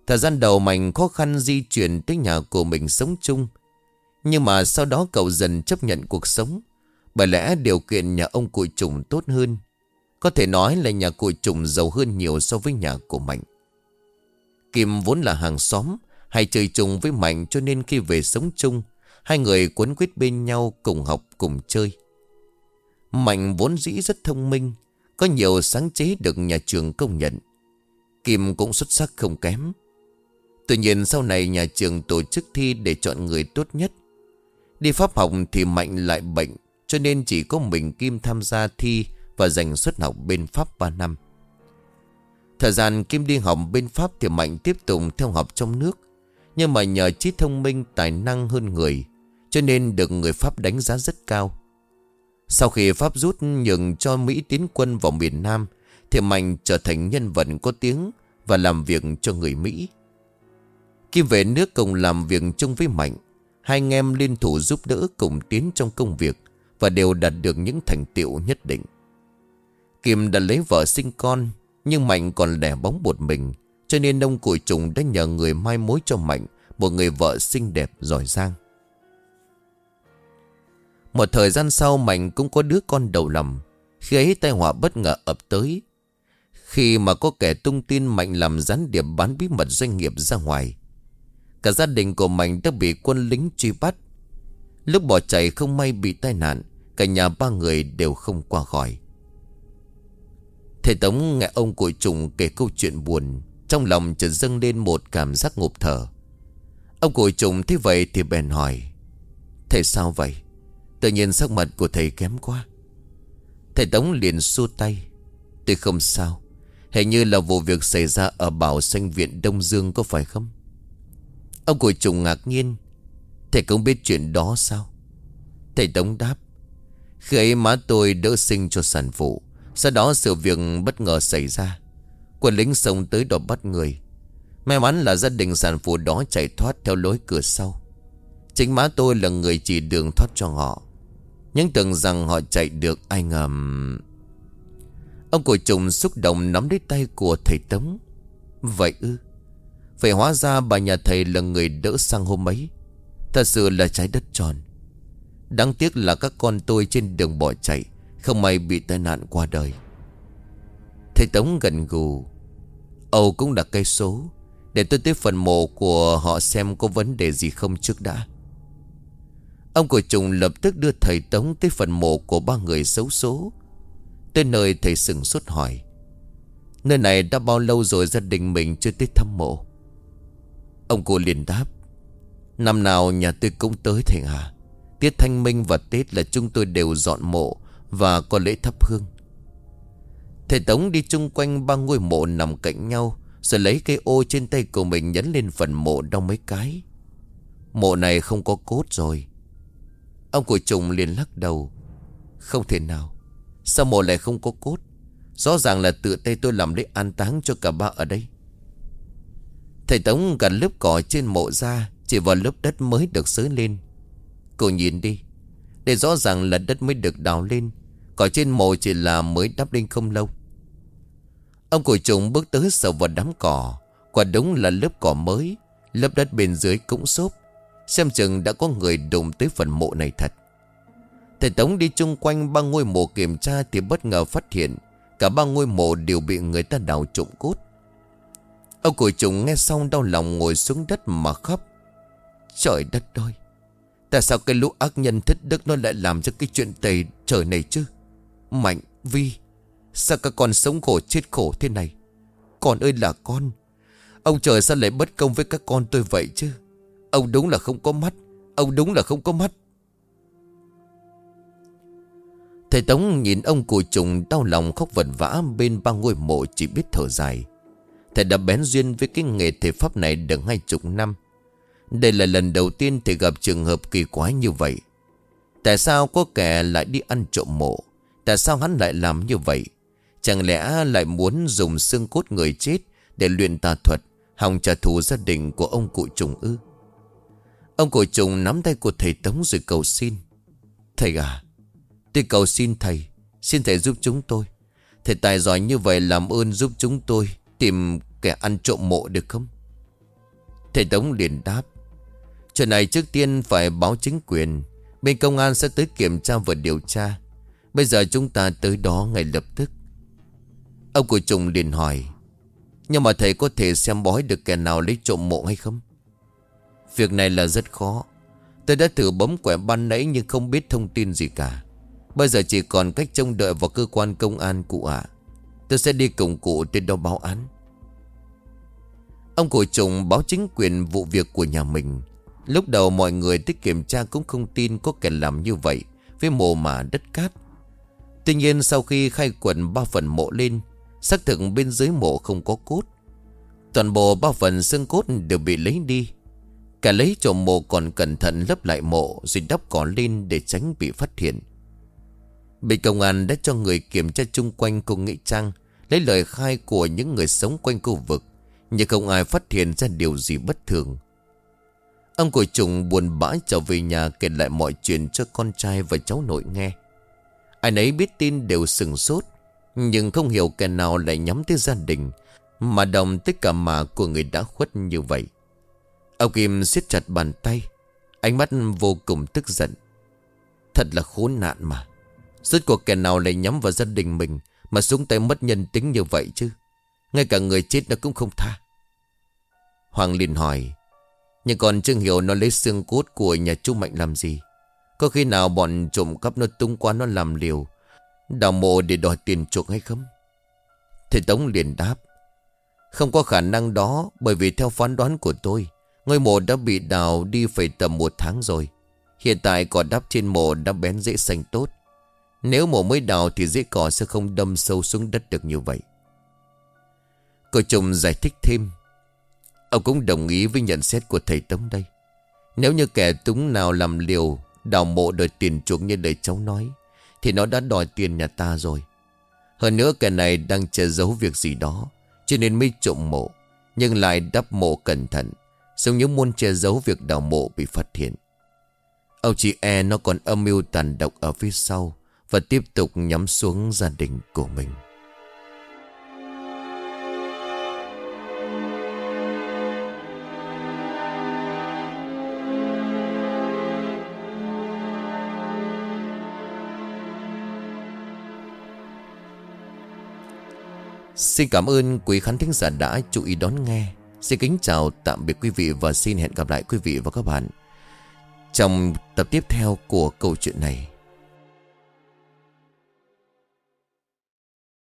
Thời gian đầu, Mạnh khó khăn di chuyển tới nhà của mình sống chung. Nhưng mà sau đó cậu dần chấp nhận cuộc sống. Bởi lẽ điều kiện nhà ông cụ trùng tốt hơn. Có thể nói là nhà cụ trùng giàu hơn nhiều so với nhà của Mạnh. Kim vốn là hàng xóm, Hay chơi chung với Mạnh cho nên khi về sống chung, Hai người cuốn quýt bên nhau cùng học, cùng chơi. Mạnh vốn dĩ rất thông minh, Có nhiều sáng chế được nhà trường công nhận. Kim cũng xuất sắc không kém. Tuy nhiên sau này nhà trường tổ chức thi để chọn người tốt nhất. Đi pháp học thì Mạnh lại bệnh, Cho nên chỉ có mình Kim tham gia thi và giành xuất học bên Pháp 3 năm. Thời gian Kim đi học bên Pháp thì Mạnh tiếp tục theo học trong nước, Nhưng mà nhờ trí thông minh, tài năng hơn người, cho nên được người Pháp đánh giá rất cao. Sau khi Pháp rút nhường cho Mỹ tiến quân vào miền Nam, Thì Mạnh trở thành nhân vật có tiếng Và làm việc cho người Mỹ. Kim về nước cùng làm việc chung với Mạnh, Hai anh em liên thủ giúp đỡ cùng tiến trong công việc Và đều đạt được những thành tiệu nhất định. Kim đã lấy vợ sinh con, Nhưng Mạnh còn đẻ bóng một mình, Cho nên ông cụ trùng đã nhờ người mai mối cho Mạnh, Một người vợ xinh đẹp, giỏi giang. Một thời gian sau, Mạnh cũng có đứa con đầu lầm Khi ấy tai họa bất ngờ ập tới. Khi mà có kẻ tung tin Mạnh làm gián điệp bán bí mật doanh nghiệp ra ngoài, Cả gia đình của Mạnh đã bị quân lính truy bắt. Lúc bỏ chạy không may bị tai nạn, Cả nhà ba người đều không qua khỏi. Thầy Tống nghe ông cội trùng kể câu chuyện buồn, Trong lòng chợt dâng lên một cảm giác ngộp thở. Ông cội trùng thấy vậy thì bèn hỏi, Thầy sao vậy? Tự nhiên sắc mặt của thầy kém quá. Thầy Tống liền xua tay, Tôi không sao. Hình như là vụ việc xảy ra ở Bảo sanh Viện Đông Dương có phải không? Ông cội trùng ngạc nhiên, Thầy không biết chuyện đó sao? Thầy Tống đáp, Khi ấy má tôi đỡ sinh cho sản phụ sau đó sự việc bất ngờ xảy ra. Quân lính xông tới đó bắt người. May mắn là gia đình sản phụ đó chạy thoát theo lối cửa sau. Chính má tôi là người chỉ đường thoát cho họ. Nhưng tưởng rằng họ chạy được, ai ngầm Ông của trùng xúc động nắm lấy tay của thầy Tống. Vậy ư? Phải hóa ra bà nhà thầy là người đỡ sang hôm ấy. Thật sự là trái đất tròn. Đáng tiếc là các con tôi trên đường bỏ chạy. Không may bị tai nạn qua đời Thầy Tống gần gù, Âu cũng đặt cây số Để tôi tới phần mộ của họ xem có vấn đề gì không trước đã Ông của trùng lập tức đưa thầy Tống tới phần mộ của ba người xấu số. Tới nơi thầy sừng sốt hỏi. Nơi này đã bao lâu rồi gia đình mình chưa tới thăm mộ? Ông cô liền đáp, Năm nào nhà tôi cũng tới thầy à Tiết thanh minh và Tết là chúng tôi đều dọn mộ và có lễ thắp hương. Thầy Tống đi chung quanh ba ngôi mộ nằm cạnh nhau, Rồi lấy cây ô trên tay của mình nhấn lên phần mộ đau mấy cái. Mộ này không có cốt rồi. Ông của trùng liền lắc đầu. Không thể nào, Sao mộ lại không có cốt? Rõ ràng là tự tay tôi làm lễ an táng cho cả ba ở đây. Thầy Tống gần lớp cỏ trên mộ ra, Chỉ vào lớp đất mới được xới lên. Cô nhìn đi, Để rõ ràng là đất mới được đào lên Cỏ trên mộ chỉ là mới đắp lên không lâu. Ông của trùng bước tới sờ vào đám cỏ. Quả đúng là lớp cỏ mới. Lớp đất bên dưới cũng xốp. Xem chừng đã có người đụng tới phần mộ này thật. Thầy Tống đi chung quanh ba ngôi mộ kiểm tra Thì bất ngờ phát hiện Cả ba ngôi mộ đều bị người ta đào trộm cốt. Ông của trùng nghe xong đau lòng ngồi xuống đất mà khóc. Trời đất ơi! Tại sao cái lũ ác nhân thích đức nó lại làm cho cái chuyện tày, trời này chứ? Mạnh, Vi Sao các con sống khổ chết khổ thế này Con ơi là con Ông trời sao lại bất công với các con tôi vậy chứ Ông đúng là không có mắt Ông đúng là không có mắt Thầy Tống nhìn ông cụ trùng đau lòng khóc vật vã bên ba ngôi mộ chỉ biết thở dài. Thầy đã bén duyên với cái nghề thể pháp này được hai chục năm. Đây là lần đầu tiên thầy gặp trường hợp kỳ quái như vậy. Tại sao có kẻ lại đi ăn trộm mộ? Tại sao hắn lại làm như vậy? Chẳng lẽ lại muốn dùng xương cốt người chết để luyện tà thuật, hòng trả thù gia đình của ông cụ trùng ư? Ông cụ trùng nắm tay của thầy Tống rồi cầu xin. Thầy à, tôi cầu xin thầy, xin thầy giúp chúng tôi. Thầy tài giỏi như vậy làm ơn giúp chúng tôi tìm kẻ ăn trộm mộ được không? Thầy Tống liền đáp. Chuyện này trước tiên phải báo chính quyền. Bên công an sẽ tới kiểm tra và điều tra. Bây giờ chúng ta tới đó ngay lập tức. Ông của Trùng liền hỏi. Nhưng mà thầy có thể xem bói được kẻ nào lấy trộm mộ hay không? Việc này là rất khó. Tôi đã thử bấm quẻ ban nãy nhưng không biết thông tin gì cả. Bây giờ chỉ còn cách trông đợi vào cơ quan công an cụ ạ. Tôi sẽ đi cùng cụ đến đó báo án. Ông cụ trùng báo chính quyền vụ việc của nhà mình. Lúc đầu mọi người tích kiểm tra cũng không tin có kẻ làm như vậy với mồ mả đất cát. Tuy nhiên sau khi khai quần ba phần mộ lên, xác thực bên dưới mộ không có cốt. Toàn bộ ba phần xương cốt đều bị lấy đi. Cả lấy trộm mộ còn cẩn thận lấp lại mộ rồi đắp cỏ lên để tránh bị phát hiện. Bị công an đã cho người kiểm tra chung quanh cô nghị trang lấy lời khai của những người sống quanh khu vực nhưng không ai phát hiện ra điều gì bất thường. Ông của trùng buồn bã trở về nhà kể lại mọi chuyện cho con trai và cháu nội nghe. Ai nấy biết tin đều sừng sốt, nhưng không hiểu kẻ nào lại nhắm tới gia đình, mà đồng tất cả mà của người đã khuất như vậy. Ông Kim siết chặt bàn tay, ánh mắt vô cùng tức giận. Thật là khốn nạn mà. Rốt cuộc kẻ nào lại nhắm vào gia đình mình mà xuống tay mất nhân tính như vậy chứ. Ngay cả người chết nó cũng không tha. Hoàng liền hỏi, nhưng còn Trương Hiểu nó lấy xương cốt của nhà chú Mạnh làm gì? Có khi nào bọn trộm cắp nó tung qua nó làm liều, Đào mộ để đòi tiền chuộc hay không? Thầy Tống liền đáp, Không có khả năng đó, Bởi vì theo phán đoán của tôi, Ngôi mộ đã bị đào đi phải tầm một tháng rồi. Hiện tại cỏ đắp trên mộ đã bén dễ xanh tốt. Nếu mộ mới đào thì dễ cỏ sẽ không đâm sâu xuống đất được như vậy. Cô chồng giải thích thêm, Ông cũng đồng ý với nhận xét của thầy Tống đây. Nếu như kẻ túng nào làm liều Đào mộ đòi tiền chuộc như lời cháu nói, Thì nó đã đòi tiền nhà ta rồi. Hơn nữa kẻ này đang che giấu việc gì đó, Cho nên mới trộm mộ, Nhưng lại đắp mộ cẩn thận, Giống như muốn che giấu việc đào mộ bị phát hiện. Ông chị e nó còn âm mưu tàn độc ở phía sau Và tiếp tục nhắm xuống gia đình của mình. Xin cảm ơn quý khán thính giả đã chú ý đón nghe. Xin kính chào, tạm biệt quý vị và xin hẹn gặp lại quý vị và các bạn trong tập tiếp theo của câu chuyện này.